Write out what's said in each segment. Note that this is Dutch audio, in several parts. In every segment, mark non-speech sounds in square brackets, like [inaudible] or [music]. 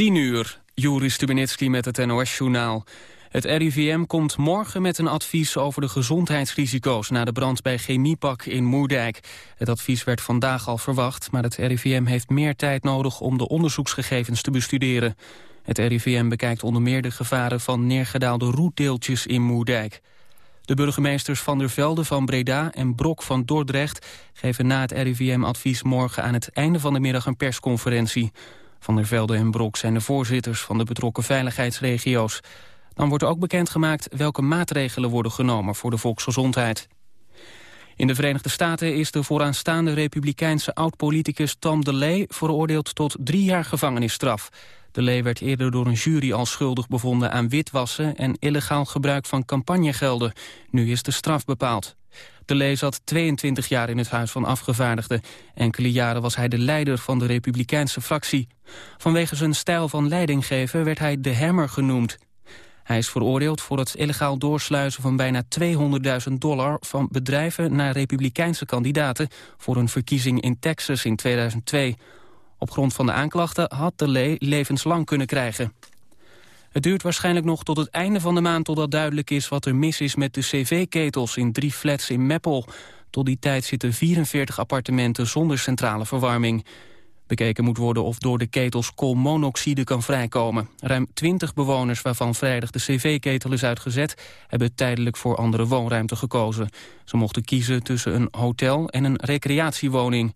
10 uur, Juri Stubenitski met het NOS-journaal. Het RIVM komt morgen met een advies over de gezondheidsrisico's... na de brand bij Chemiepak in Moerdijk. Het advies werd vandaag al verwacht... maar het RIVM heeft meer tijd nodig om de onderzoeksgegevens te bestuderen. Het RIVM bekijkt onder meer de gevaren van neergedaalde roetdeeltjes in Moerdijk. De burgemeesters Van der Velde van Breda en Brok van Dordrecht... geven na het RIVM-advies morgen aan het einde van de middag een persconferentie... Van der Velde en Brok zijn de voorzitters van de betrokken veiligheidsregio's. Dan wordt ook bekendgemaakt welke maatregelen worden genomen voor de volksgezondheid. In de Verenigde Staten is de vooraanstaande republikeinse oud-politicus Tom DeLay veroordeeld tot drie jaar gevangenisstraf. DeLay werd eerder door een jury al schuldig bevonden aan witwassen en illegaal gebruik van campagnegelden. Nu is de straf bepaald. De Lee zat 22 jaar in het Huis van Afgevaardigden. Enkele jaren was hij de leider van de Republikeinse fractie. Vanwege zijn stijl van leidinggeven werd hij de Hammer genoemd. Hij is veroordeeld voor het illegaal doorsluizen van bijna 200.000 dollar... van bedrijven naar Republikeinse kandidaten... voor een verkiezing in Texas in 2002. Op grond van de aanklachten had de Lee levenslang kunnen krijgen. Het duurt waarschijnlijk nog tot het einde van de maand totdat duidelijk is wat er mis is met de cv-ketels in drie flats in Meppel. Tot die tijd zitten 44 appartementen zonder centrale verwarming. Bekeken moet worden of door de ketels koolmonoxide kan vrijkomen. Ruim 20 bewoners waarvan vrijdag de cv-ketel is uitgezet... hebben tijdelijk voor andere woonruimte gekozen. Ze mochten kiezen tussen een hotel en een recreatiewoning.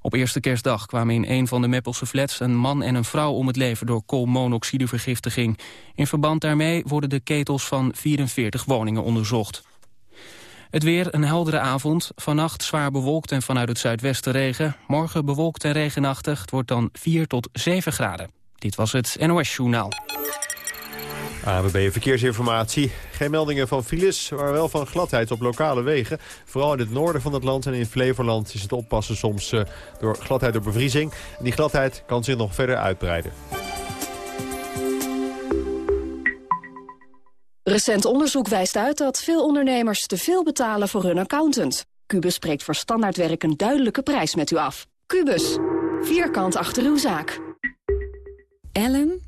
Op eerste kerstdag kwamen in een van de Meppelse flats een man en een vrouw om het leven door koolmonoxidevergiftiging. In verband daarmee worden de ketels van 44 woningen onderzocht. Het weer een heldere avond. Vannacht zwaar bewolkt en vanuit het zuidwesten regen. Morgen bewolkt en regenachtig. Het wordt dan 4 tot 7 graden. Dit was het NOS Journaal. ABB Verkeersinformatie. Geen meldingen van files, maar wel van gladheid op lokale wegen. Vooral in het noorden van het land en in Flevoland is het oppassen soms uh, door gladheid door bevriezing. En die gladheid kan zich nog verder uitbreiden. Recent onderzoek wijst uit dat veel ondernemers te veel betalen voor hun accountant. Cubus spreekt voor standaardwerk een duidelijke prijs met u af. Cubus, vierkant achter uw zaak. Ellen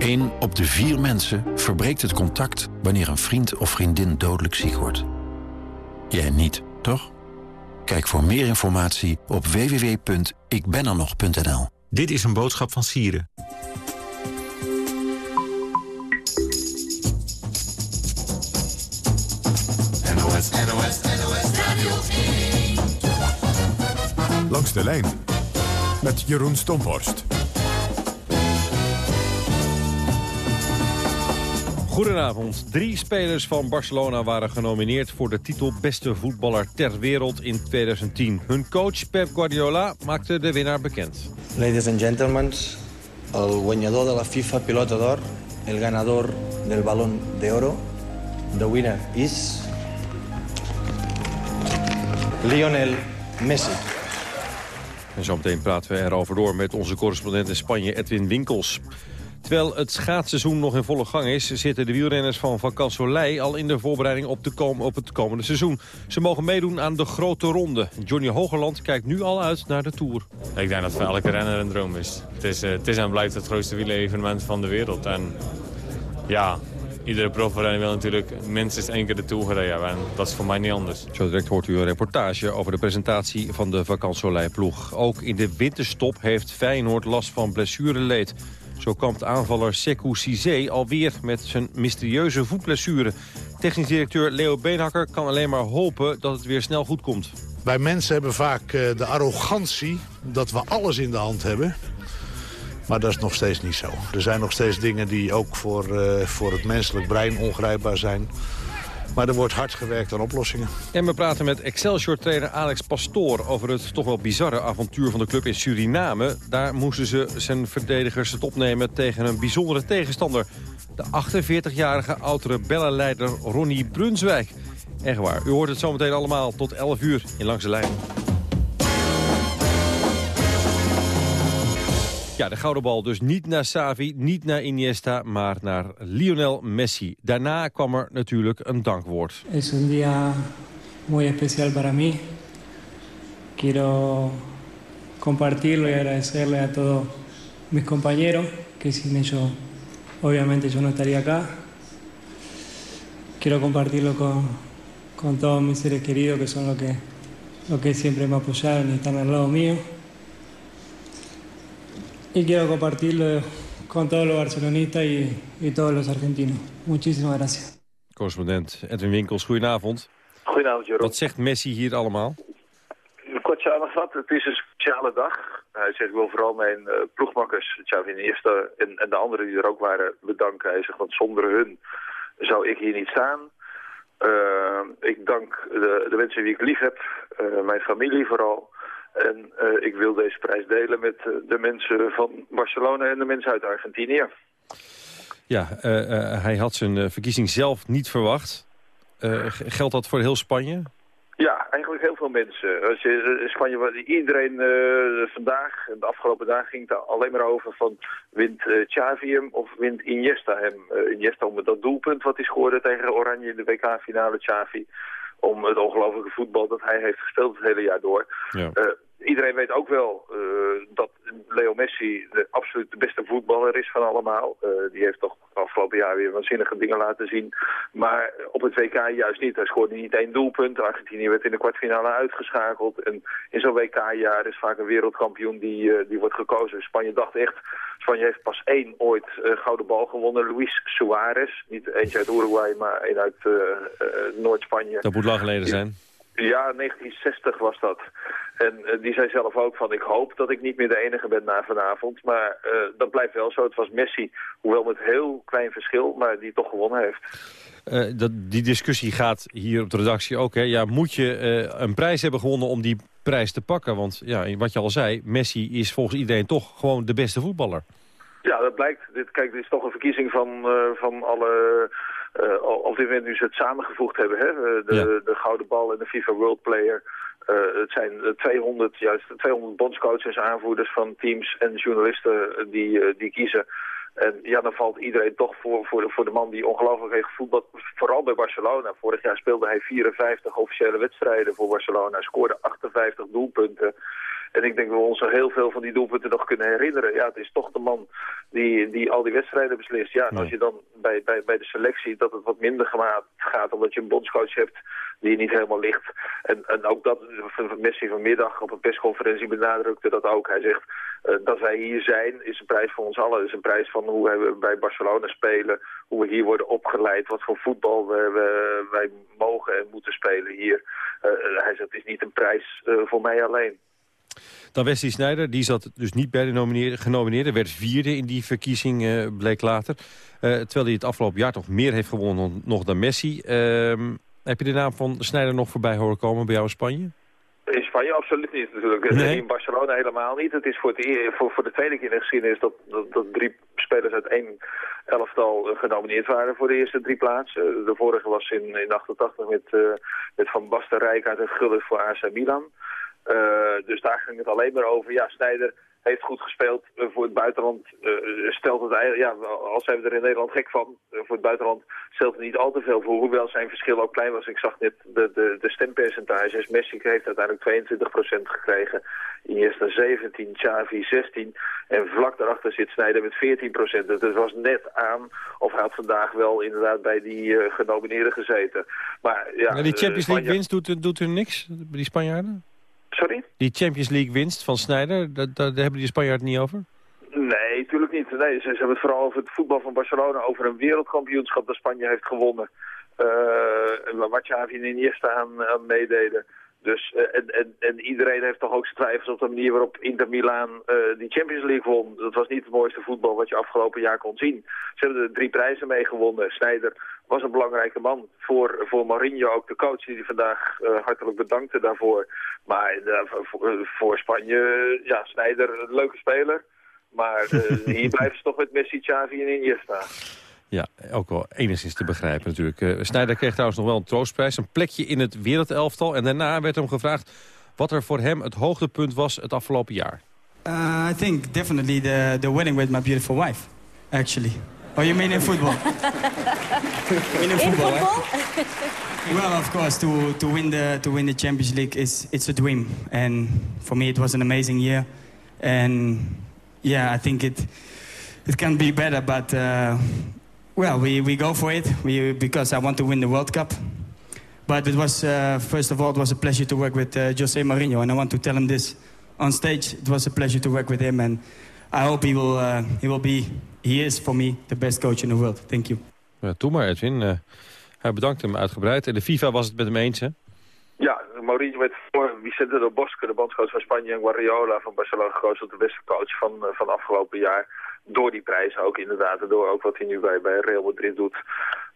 Eén op de vier mensen verbreekt het contact wanneer een vriend of vriendin dodelijk ziek wordt. Jij niet, toch? Kijk voor meer informatie op www.ikbenernog.nl. Dit is een boodschap van Sieren. NOS, NOS, NOS Radio Langs de lijn met Jeroen Stomborst. Goedenavond. Drie spelers van Barcelona waren genomineerd voor de titel beste voetballer ter wereld in 2010. Hun coach Pep Guardiola maakte de winnaar bekend. Ladies and gentlemen, el guanyador de la FIFA Pilota d'Or, el ganador del Balón de Oro, the winner is Lionel Messi. En zometeen praten we erover door met onze correspondent in Spanje, Edwin Winkels. Terwijl het schaatsseizoen nog in volle gang is... zitten de wielrenners van Van Soleil al in de voorbereiding op, de kom op het komende seizoen. Ze mogen meedoen aan de grote ronde. Johnny Hogerland kijkt nu al uit naar de Tour. Ik denk dat voor elke renner een droom is. Het is, uh, het is en blijft het grootste wielerevenement van de wereld. En ja, iedere profrenner wil natuurlijk minstens één keer de Tour gereden hebben. En dat is voor mij niet anders. Zo direct hoort u een reportage over de presentatie van de Vacansoleil ploeg. Ook in de winterstop heeft Feyenoord last van blessureleed. Zo kampt aanvaller Sekou Cizé alweer met zijn mysterieuze voetblessure. Technisch directeur Leo Beenhakker kan alleen maar hopen dat het weer snel goed komt. Wij mensen hebben vaak eh, de arrogantie dat we alles in de hand hebben. Maar dat is nog steeds niet zo. Er zijn nog steeds dingen die ook voor, uh, voor het menselijk brein ongrijpbaar zijn. Maar er wordt hard gewerkt aan oplossingen. En we praten met Excelsior-trainer Alex Pastoor... over het toch wel bizarre avontuur van de club in Suriname. Daar moesten ze zijn verdedigers het opnemen tegen een bijzondere tegenstander. De 48-jarige oudere bellenleider Ronnie Brunswijk. Echt waar, u hoort het zometeen allemaal tot 11 uur in Langs de Lijn. Ja, de gouden bal dus niet naar Savi, niet naar Iniesta, maar naar Lionel Messi. Daarna kwam er natuurlijk een dankwoord. Es un día muy especial para mí. Quiero compartirlo y agradecerle a todos mis compañeros, que sin ellos obviamente yo no estaría acá. Quiero compartirlo con, con todos mis seres queridos, que son los que, los que siempre me apoyaron y están al lado mío. Y quiero compartirlo con todos los barcelonistas y, y todos los argentinos. Muchísimas gracias. Correspondent Edwin Winkels, goedenavond. Goedenavond, Jeroen. Wat zegt Messi hier allemaal? Kort samengevat, het is een speciale dag. Hij zegt, ik wil vooral mijn uh, ploegmakkers, Xavi Iniesta en, en de anderen die er ook waren, bedanken. Hij zegt, want zonder hun zou ik hier niet staan. Uh, ik dank de, de mensen die ik lief heb, uh, mijn familie vooral. En uh, ik wil deze prijs delen met uh, de mensen van Barcelona en de mensen uit Argentinië. Ja, uh, hij had zijn verkiezing zelf niet verwacht. geldt dat voor heel Spanje? Ja, eigenlijk heel veel mensen. Als je in Spanje, iedereen vandaag de afgelopen dagen ging het alleen maar over van wint Xavi hem of wint Iniesta hem. Iniesta om dat doelpunt wat is geworden tegen Oranje in de WK-finale Xavi om het ongelofelijke voetbal dat hij heeft gespeeld het hele jaar door. Ja. Iedereen weet ook wel uh, dat Leo Messi de absoluut de beste voetballer is van allemaal. Uh, die heeft toch afgelopen jaar weer waanzinnige dingen laten zien. Maar op het WK juist niet. Hij scoorde niet één doelpunt. Argentinië werd in de kwartfinale uitgeschakeld. En in zo'n WK-jaar is vaak een wereldkampioen die, die wordt gekozen. Spanje dacht echt, Spanje heeft pas één ooit gouden bal gewonnen. Luis Suarez. Niet eentje uit Uruguay, maar één uit Noord-Spanje. Dat moet lang geleden zijn. Ja, 1960 was dat. En uh, die zei zelf ook van, ik hoop dat ik niet meer de enige ben na vanavond. Maar uh, dat blijft wel zo. Het was Messi, hoewel met heel klein verschil, maar die toch gewonnen heeft. Uh, dat, die discussie gaat hier op de redactie ook. Hè? Ja, moet je een prijs hebben gewonnen om die prijs te pakken? Want ja, wat je al zei, Messi is volgens iedereen toch gewoon de beste voetballer. Ja, dat blijkt. Dit, kijk, dit is toch een verkiezing van, van alle... Uh, op dit moment nu ze het samengevoegd hebben, hè? De, ja. de Gouden Bal en de FIFA World Player. Uh, het zijn 200, juist 200 bondscoaches, aanvoerders van teams en journalisten die, uh, die kiezen. En ja, dan valt iedereen toch voor, voor, de, voor de man die ongelooflijk heeft gevoetbald. Vooral bij Barcelona. Vorig jaar speelde hij 54 officiële wedstrijden voor Barcelona. Scoorde 58 doelpunten. En ik denk dat we ons nog heel veel van die doelpunten nog kunnen herinneren. Ja, het is toch de man die, die al die wedstrijden beslist. Ja, en als je dan bij, bij, bij de selectie dat het wat minder gaat... omdat je een bondscoach hebt die niet helemaal ligt. En, en ook dat, Messi vanmiddag op een persconferentie benadrukte dat ook. Hij zegt, uh, dat wij hier zijn is een prijs voor ons allen. Het is een prijs van hoe wij bij Barcelona spelen, hoe we hier worden opgeleid, wat voor voetbal we, we, wij mogen en moeten spelen hier. Uh, hij zegt, het is niet een prijs uh, voor mij alleen. Dan Wesley Sneijder, die zat dus niet bij de genomineerden. Werd vierde in die verkiezing, uh, bleek later. Uh, terwijl hij het afgelopen jaar toch meer heeft gewonnen nog dan Messi. Uh, heb je de naam van Sneijder nog voorbij horen komen bij jou in Spanje? In Spanje absoluut niet natuurlijk. Nee. In Barcelona helemaal niet. Het is voor, het, voor, voor de tweede keer in de geschiedenis dat, dat, dat drie spelers uit één elftal genomineerd waren voor de eerste drie plaatsen. De vorige was in, in 88 met, uh, met Van Basten Rijk uit het Gullit voor AC Milan. Uh, dus daar ging het alleen maar over. Ja, Snijder heeft goed gespeeld uh, voor het buitenland. Uh, stelt het eigenlijk, ja, al zijn we er in Nederland gek van, voor het buitenland stelt het niet al te veel voor. Hoewel zijn verschil ook klein was. Ik zag net de, de, de stempercentages. Messi heeft uiteindelijk 22% gekregen. Iniesta 17, Xavi 16. En vlak daarachter zit Snijder met 14%. Dus het was net aan of hij had vandaag wel inderdaad bij die genomineerden gezeten. Maar ja, die Champions League winst doet, doet er niks, die Spanjaarden? Sorry? Die Champions League winst van Sneijder, daar, daar hebben die Spanjaarden niet over? Nee, natuurlijk niet. Nee, ze, ze, hebben het vooral over het voetbal van Barcelona, over een wereldkampioenschap dat Spanje heeft gewonnen. Uh, waar Xavi en Iniesta aan, aan meededen. Dus, uh, en, en, en, iedereen heeft toch ook zijn twijfels op de manier waarop Inter Milaan uh, die Champions League won. Dat was niet het mooiste voetbal wat je afgelopen jaar kon zien. Ze hebben er drie prijzen mee gewonnen. Sneijder was een belangrijke man. Voor, voor Mourinho ook de coach die vandaag uh, hartelijk bedankte daarvoor. Maar voor, voor, Spanje, ja, Sneijder, een leuke speler. Maar [laughs] hier blijven ze toch met Messi, Xavi en Iniesta. Ja, ook wel enigszins te begrijpen natuurlijk. Uh, Sneijder kreeg trouwens nog wel een troostprijs. Een plekje in het wereldelftal. En daarna werd hem gevraagd wat er voor hem het hoogtepunt was het afgelopen jaar. Uh, I think definitely the, the wedding with my beautiful wife, actually. Oh, you mean in football? [laughs] in football? [laughs] well, of course, to, to, win the, to win the Champions League, is it's a dream. And for me, it was an amazing year. And yeah, I think it, it can be better, but... Uh, Well, we, we go for it we, because I want to win the World Cup. But it was, uh, first of all, it was a pleasure to work with uh, Jose Mourinho. And I want to tell him this on stage. It was a pleasure to work with him. And I hope he will, uh, he will be, he is for me, the best coach in the world. Thank you. Ja, toe maar, Edwin. Uh, hij bedankt hem uitgebreid. En de FIFA was het met hem eens, hè? Ja, Mourinho werd voor Vicente del Bosque, de bondscoach van Spanje... en Guardiola van Barcelona gekozen tot de beste coach van, uh, van afgelopen jaar door die prijs ook inderdaad. En door ook wat hij nu bij, bij Real Madrid doet.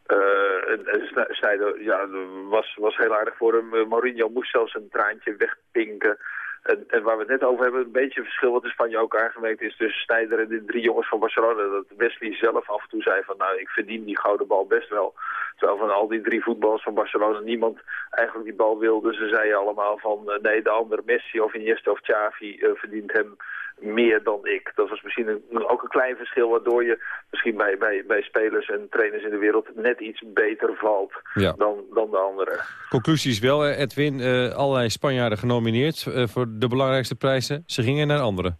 Uh, en, Snijder ja, was, was heel aardig voor hem. Uh, Mourinho moest zelfs een traantje wegpinken. En, en, waar we het net over hebben, een beetje verschil wat in Spanje ook aangemerkt is tussen Snijder en de drie jongens van Barcelona. Dat Wesley zelf af en toe zei van nou, ik verdien die gouden bal best wel. Terwijl van al die drie voetballers van Barcelona niemand eigenlijk die bal wilde. Ze zeiden allemaal van uh, nee, de andere Messi of Iniesta of Xavi verdient hem meer dan ik. Dat was misschien een, ook een klein verschil waardoor je misschien bij, bij, bij spelers en trainers in de wereld net iets beter valt dan, dan de anderen. Conclusie is wel, Edwin, uh, allerlei Spanjaarden genomineerd uh, voor de belangrijkste prijzen. Ze gingen naar anderen.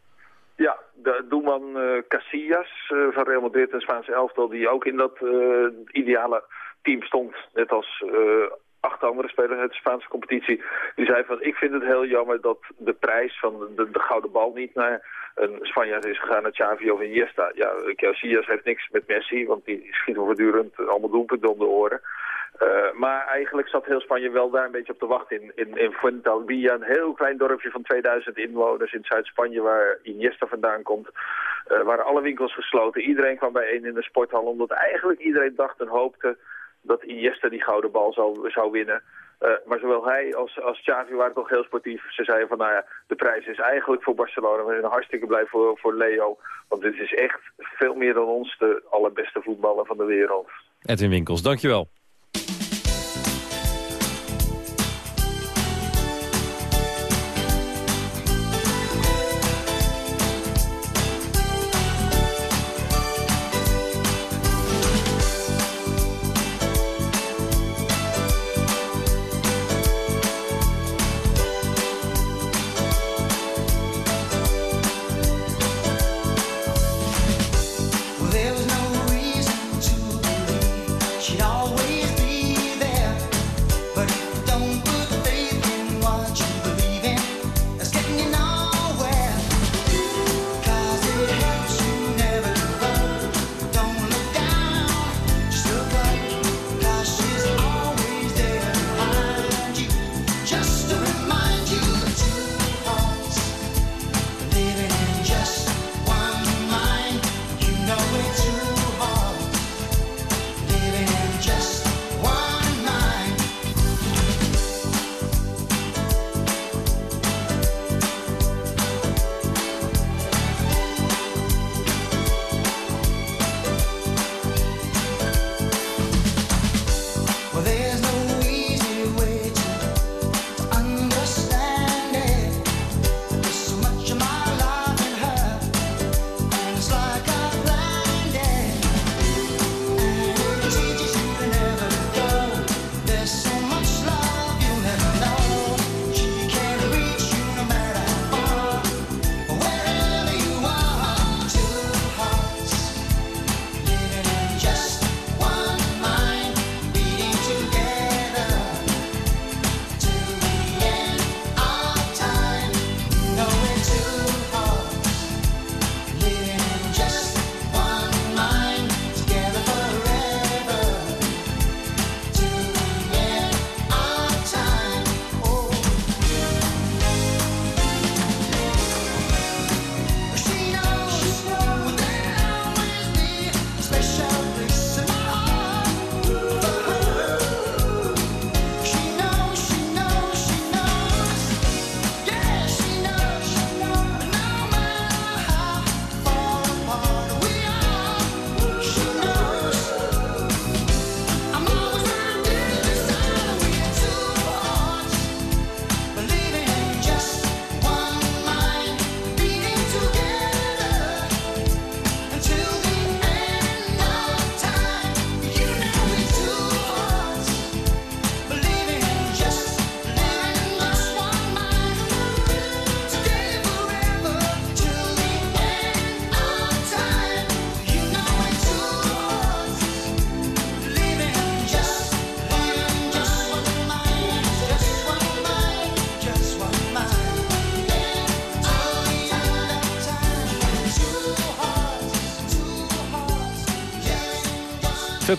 Ja, de doelman uh, Casillas van Real Madrid, een Spaanse elftal, die ook in dat ideale team stond. Net als acht andere spelers uit de Spaanse competitie. Die zei van, ik vind het heel jammer dat de prijs van de, de gouden bal niet naar een Spanjaard is gegaan, naar Xavi of Iniesta. Ja, Casillas heeft niks met Messi, want die schiet voortdurend allemaal doelpunten om de oren. Uh, maar eigenlijk zat heel Spanje wel daar een beetje op te wachten. In, in, in Fuentalbilla, een heel klein dorpje van 2000 inwoners in Zuid-Spanje... waar Iniesta vandaan komt, uh, waren alle winkels gesloten. Iedereen kwam bijeen in de sporthal, omdat eigenlijk iedereen dacht en hoopte dat Iniesta die gouden bal zou, zou winnen. Uh, maar zowel hij als, als Xavi waren toch heel sportief. Ze zeiden van, nou ja, de prijs is eigenlijk voor Barcelona. We zijn hartstikke blij voor, voor Leo. Want dit is echt veel meer dan ons de allerbeste voetballer van de wereld. Edwin Winkels, dankjewel.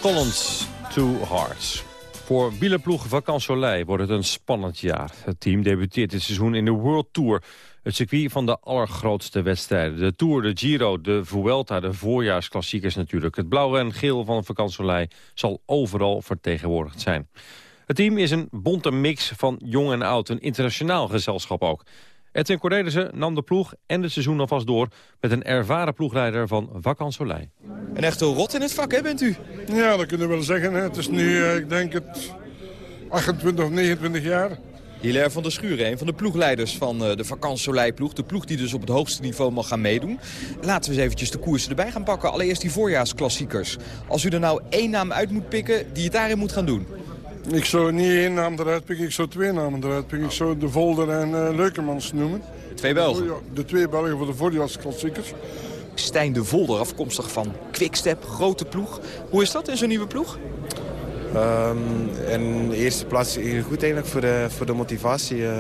Collins, Two Hearts. Voor wielerploeg Vacan Soleil wordt het een spannend jaar. Het team debuteert dit seizoen in de World Tour. Het circuit van de allergrootste wedstrijden. De Tour, de Giro, de Vuelta, de voorjaarsklassiekers natuurlijk. Het blauwe en geel van Vacan Soleil zal overal vertegenwoordigd zijn. Het team is een bonte mix van jong en oud. Een internationaal gezelschap ook. Edwin Cornelissen nam de ploeg en het seizoen alvast door... met een ervaren ploegleider van Vacan Soleil. Een echte rot in het vak, hè, bent u? Ja, dat kunnen we wel zeggen. Hè. Het is nu, eh, ik denk het, 28 of 29 jaar. Hilaire van der Schuren, een van de ploegleiders van eh, de Soleil ploeg. De ploeg die dus op het hoogste niveau mag gaan meedoen. Laten we eens eventjes de koersen erbij gaan pakken. Allereerst die voorjaarsklassiekers. Als u er nou één naam uit moet pikken die het daarin moet gaan doen. Ik zou niet één naam eruit pikken, ik zou twee namen eruit pikken. Ik zou de Volder en uh, Leukemans noemen. Twee Belgen? De twee Belgen voor de voorjaarsklassiekers. Stijn de Volder, afkomstig van Quickstep, grote ploeg. Hoe is dat in zo'n nieuwe ploeg? Um, in de eerste plaats goed eigenlijk voor de, voor de motivatie. Um,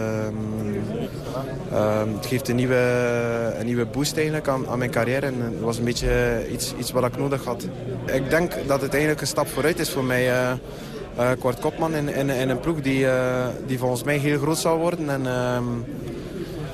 um, het geeft een nieuwe, een nieuwe boost eigenlijk aan, aan mijn carrière. En het was een beetje iets, iets wat ik nodig had. Ik denk dat het eigenlijk een stap vooruit is voor mij. Uh, uh, Kwart Kopman in, in, in, een ploeg die, uh, die volgens mij heel groot zal worden. En,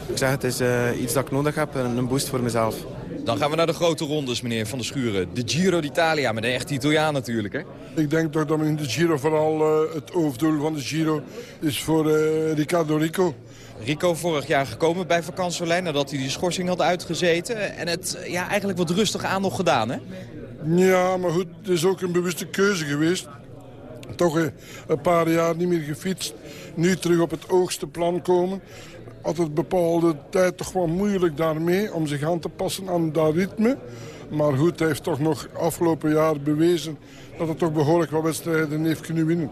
ik zeg, het is uh, iets dat ik nodig heb en een boost voor mezelf. Dan gaan we naar de grote rondes, meneer Van der Schuren. De Giro d'Italia, met een echte Italiaan natuurlijk, hè? Ik denk toch dat in de Giro vooral uh, het hoofddoel van de Giro is voor uh, Riccardo Rico. Rico vorig jaar gekomen bij Vakansolijn nadat hij die schorsing had uitgezeten. En het ja, eigenlijk wat rustig aan nog gedaan, hè? Ja, maar goed, het is ook een bewuste keuze geweest. Toch een paar jaar niet meer gefietst. Nu terug op het hoogste plan komen had het bepaalde tijd toch wel moeilijk daarmee om zich aan te passen aan dat ritme. Maar goed, hij heeft toch nog afgelopen jaar bewezen dat hij toch behoorlijk wat wedstrijden heeft kunnen winnen.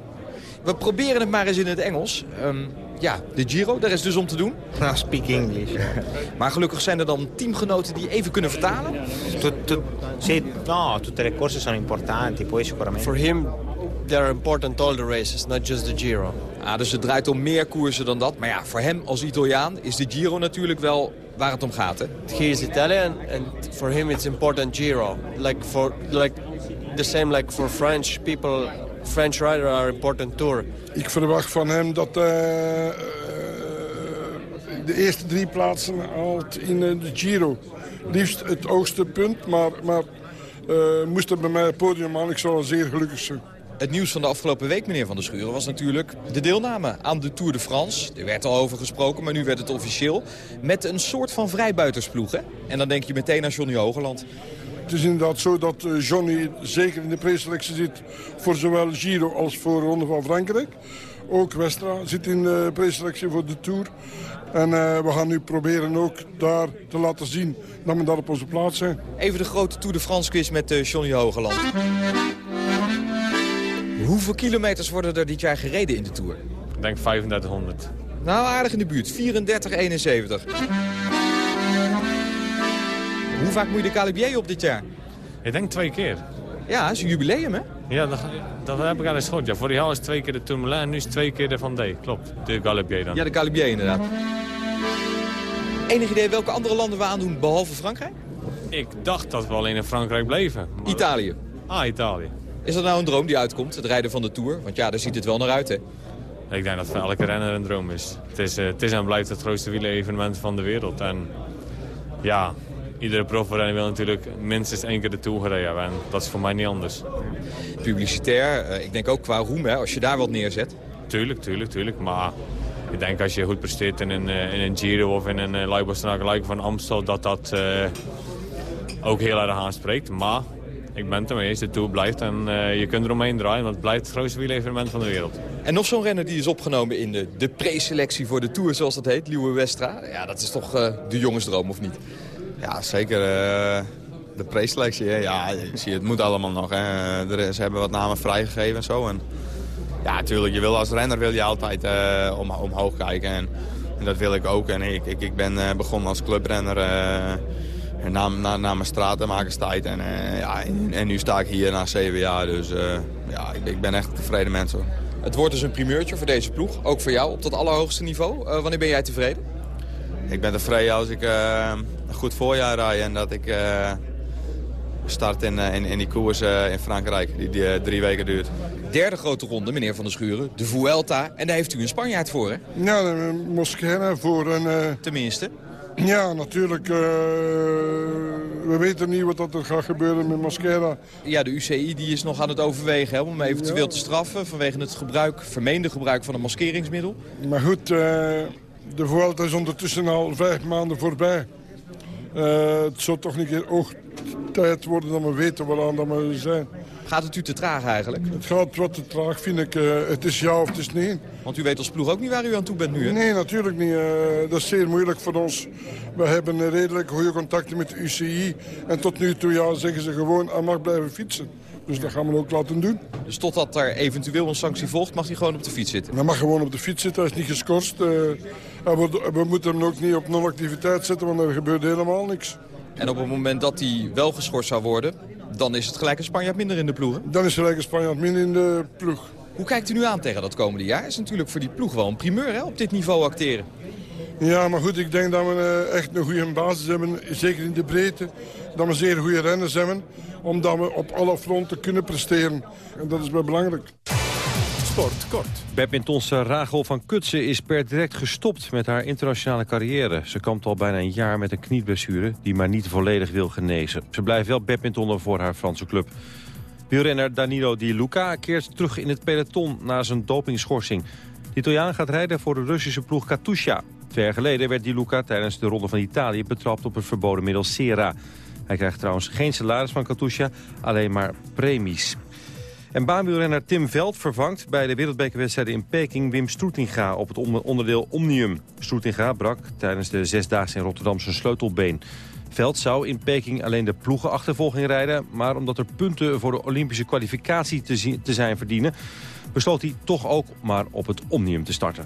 We proberen het maar eens in het Engels. Um, ja, de Giro, daar is dus om te doen. Nou, [laughs] speak English. maar gelukkig zijn er dan teamgenoten die even kunnen vertalen. Sì, no, tutte le corse sono importanti, poi sicuramente. For him, they're important all the races, not just the Giro. Ah, dus het draait om meer koersen dan dat. Maar ja, voor hem als Italiaan is de Giro natuurlijk wel waar het om gaat. Hè? He is Italian and for him it's important Giro. Like for like the same like for French people, French rider are important tour. Ik verwacht van hem dat uh, de eerste drie plaatsen haalt in de Giro. Liefst het hoogste punt, maar, maar uh, moest er bij mij het podium aan. Ik zou zeer gelukkig zijn. Het nieuws van de afgelopen week, meneer Van der Schuren, was natuurlijk de deelname aan de Tour de France. Er werd al over gesproken, maar nu werd het officieel. Met een soort van vrijbuitersploeg, hè? En dan denk je meteen aan Johnny Hogeland. Het is inderdaad zo dat Johnny zeker in de preselectie zit voor zowel Giro als voor Ronde van Frankrijk. Ook Westra zit in de preselectie voor de Tour. En uh, we gaan nu proberen ook daar te laten zien dat we daar op onze plaats zijn. Even de grote Tour de France quiz met uh, Johnny Hogeland. Hoeveel kilometers worden er dit jaar gereden in de Tour? Ik denk 3500. Nou, aardig in de buurt. 34,71. Hoe vaak moet je de Calibier op dit jaar? Ik denk twee keer. Ja, dat is een jubileum, hè? Ja, dat, dat heb ik al eens gehoord. Ja, vorig jaar het twee keer de Tourmalet en nu is twee keer de Van D. Klopt, de Galibier dan. Ja, de Galibier inderdaad. Enig idee welke andere landen we aandoen behalve Frankrijk? Ik dacht dat we alleen in Frankrijk bleven. Maar... Italië. Ah, Italië. Is dat nou een droom die uitkomt, het rijden van de Tour? Want ja, daar ziet het wel naar uit, hè? Ik denk dat voor elke renner een droom is. Het is, uh, het is en blijft het grootste wielerevenement van de wereld. En ja, iedere profrenner wil natuurlijk minstens één keer de Tour gereden hebben. En dat is voor mij niet anders. Publicitair, uh, ik denk ook qua roem, hè, als je daar wat neerzet. Tuurlijk, tuurlijk, tuurlijk. Maar ik denk als je goed presteert in een, uh, in een Giro of in een uh, Luik van Amstel... dat dat ook heel erg aanspreekt. Maar ik ben het ermee eens. De Tour blijft en uh, je kunt eromheen draaien. Want het blijft het grootste wielevenement van de wereld. En nog zo'n renner die is opgenomen in de, de preselectie voor de Tour, zoals dat heet. Liewe Westra. Ja, dat is toch uh, de jongensdroom, of niet? Ja, zeker. Uh, de preselectie, hè. ja, zie, het moet allemaal nog. Hè. Er, ze hebben wat namen vrijgegeven en zo. En, ja, natuurlijk, je wil als renner wil je altijd om, omhoog kijken. En, en, dat wil ik ook. En ik, ik, ik ben begonnen als clubrenner na, na, na mijn stratenmakerstijd. En, uh, ja, en, en, nu sta ik hier na zeven jaar. Dus uh, ja, ik, ik, ben echt een tevreden mens hoor. Het wordt dus een primeurtje voor deze ploeg. Ook voor jou op dat allerhoogste niveau. Uh, wanneer ben jij tevreden? Ik ben tevreden als ik een goed voorjaar rijd. En dat ik gestart in, in, in die koers in Frankrijk, die, die drie weken duurt. Derde grote ronde, meneer Van der Schuren, de Vuelta. En daar heeft u een Spanjaard voor, hè? Ja, Mosquera voor. En, Tenminste. Ja, natuurlijk. Uh, we weten niet wat er gaat gebeuren met Mosquera. Ja, de UCI die is nog aan het overwegen hè, om hem eventueel te straffen... vanwege het gebruik, vermeende gebruik van een maskeringsmiddel. Maar goed, uh, de Vuelta is ondertussen al vijf maanden voorbij. Uh, het zou toch niet ook tijd worden dat we weten waaraan dat we zijn. Gaat het u te traag eigenlijk? Het gaat wat te traag, vind ik. Uh, het is ja of het is nee. Want u weet als ploeg ook niet waar u aan toe bent nu, hè? Nee, natuurlijk niet. Uh, dat is zeer moeilijk voor ons. We hebben redelijk goede contacten met de UCI. En tot nu toe ja, zeggen ze gewoon, hij mag blijven fietsen. Dus dat gaan we ook laten doen. Dus totdat er eventueel een sanctie volgt, mag hij gewoon op de fiets zitten? Hij mag gewoon op de fiets zitten, hij is niet geschorst. Uh, we, we moeten hem ook niet op non-activiteit zetten, want er gebeurt helemaal niks. En op het moment dat hij wel geschorst zou worden, dan is het gelijk een Spanjaard minder in de ploeg. Dan is het gelijk een Spanjaard minder in de ploeg. Hoe kijkt u nu aan tegen dat komende jaar? is natuurlijk voor die ploeg wel een primeur hè, op dit niveau acteren. Ja, maar goed, ik denk dat we uh, echt een goede basis hebben, zeker in de breedte. Dat we zeer goede renners hebben, omdat we op alle fronten kunnen presteren. En dat is wel belangrijk. Sport kort. Badmintonse Rachel van Kutsen is per direct gestopt met haar internationale carrière. Ze kampt al bijna een jaar met een knieblessure die maar niet volledig wil genezen. Ze blijft wel badmintonnen voor haar Franse club. Wielrenner Danilo Di Luca keert terug in het peloton na zijn dopingschorsing. De Italiaan gaat rijden voor de Russische ploeg Katusha. Twee jaar geleden werd Di Luca tijdens de Ronde van Italië betrapt op het verboden middel Sera. Hij krijgt trouwens geen salaris van Katusha, alleen maar premies. En baanwielrenner Tim Veld vervangt bij de wereldbekerwedstrijden in Peking Wim Stroetinga op het onderdeel Omnium. Stroetinga brak tijdens de zesdaagse in Rotterdam zijn sleutelbeen. Veld zou in Peking alleen de ploegenachtervolging rijden... maar omdat er punten voor de Olympische kwalificatie te, te zijn verdienen... besloot hij toch ook maar op het Omnium te starten.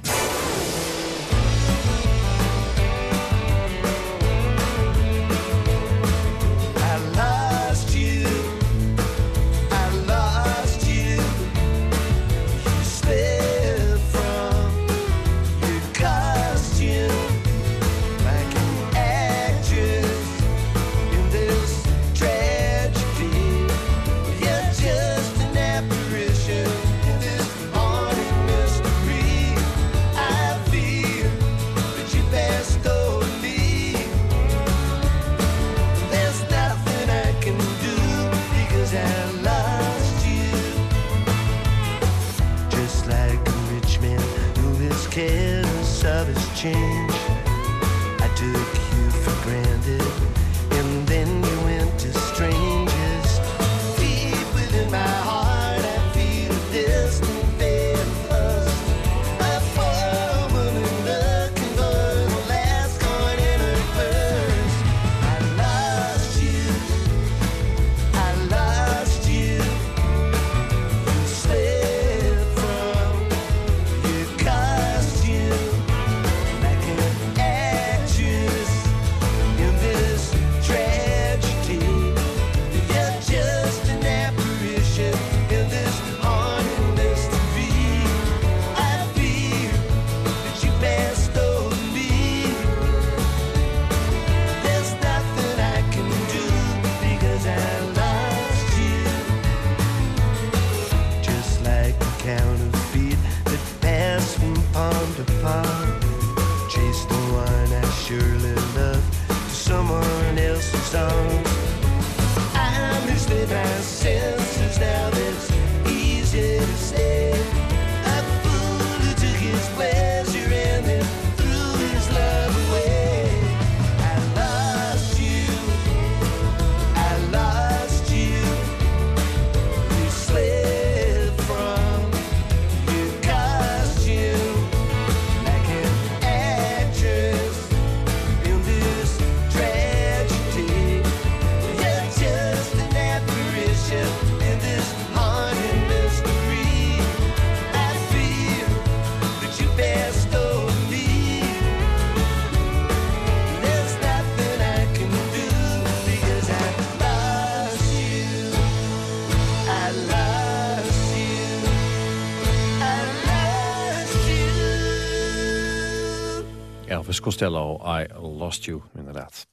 Costello, I Lost You, inderdaad.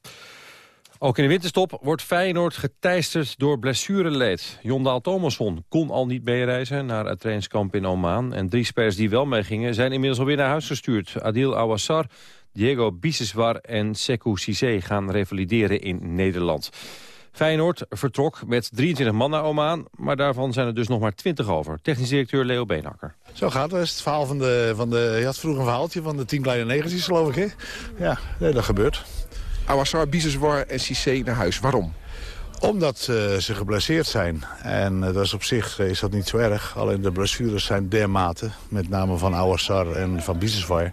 Ook in de winterstop wordt Feyenoord geteisterd door blessureleed. Jondaal Thomasson kon al niet meereizen naar het trainingskamp in Oman. En drie spelers die wel meegingen zijn inmiddels alweer naar huis gestuurd. Adil Awassar, Diego Biseswar en Sekou Cissé gaan revalideren in Nederland. Feyenoord vertrok met 23 man naar Oman, maar daarvan zijn er dus nog maar 20 over. Technisch directeur Leo Beenhakker. Zo gaat het. Dat is het verhaal van de, van de... Je had vroeger een verhaaltje van de tien kleine negentjes, geloof ik, hè? Ja, nee, dat gebeurt. Awassar, Biseswar en Cissé naar huis. Waarom? Omdat uh, ze geblesseerd zijn. En uh, dat is op zich is dat niet zo erg. Alleen de blessures zijn dermate. Met name van Awassar en van Biseswar.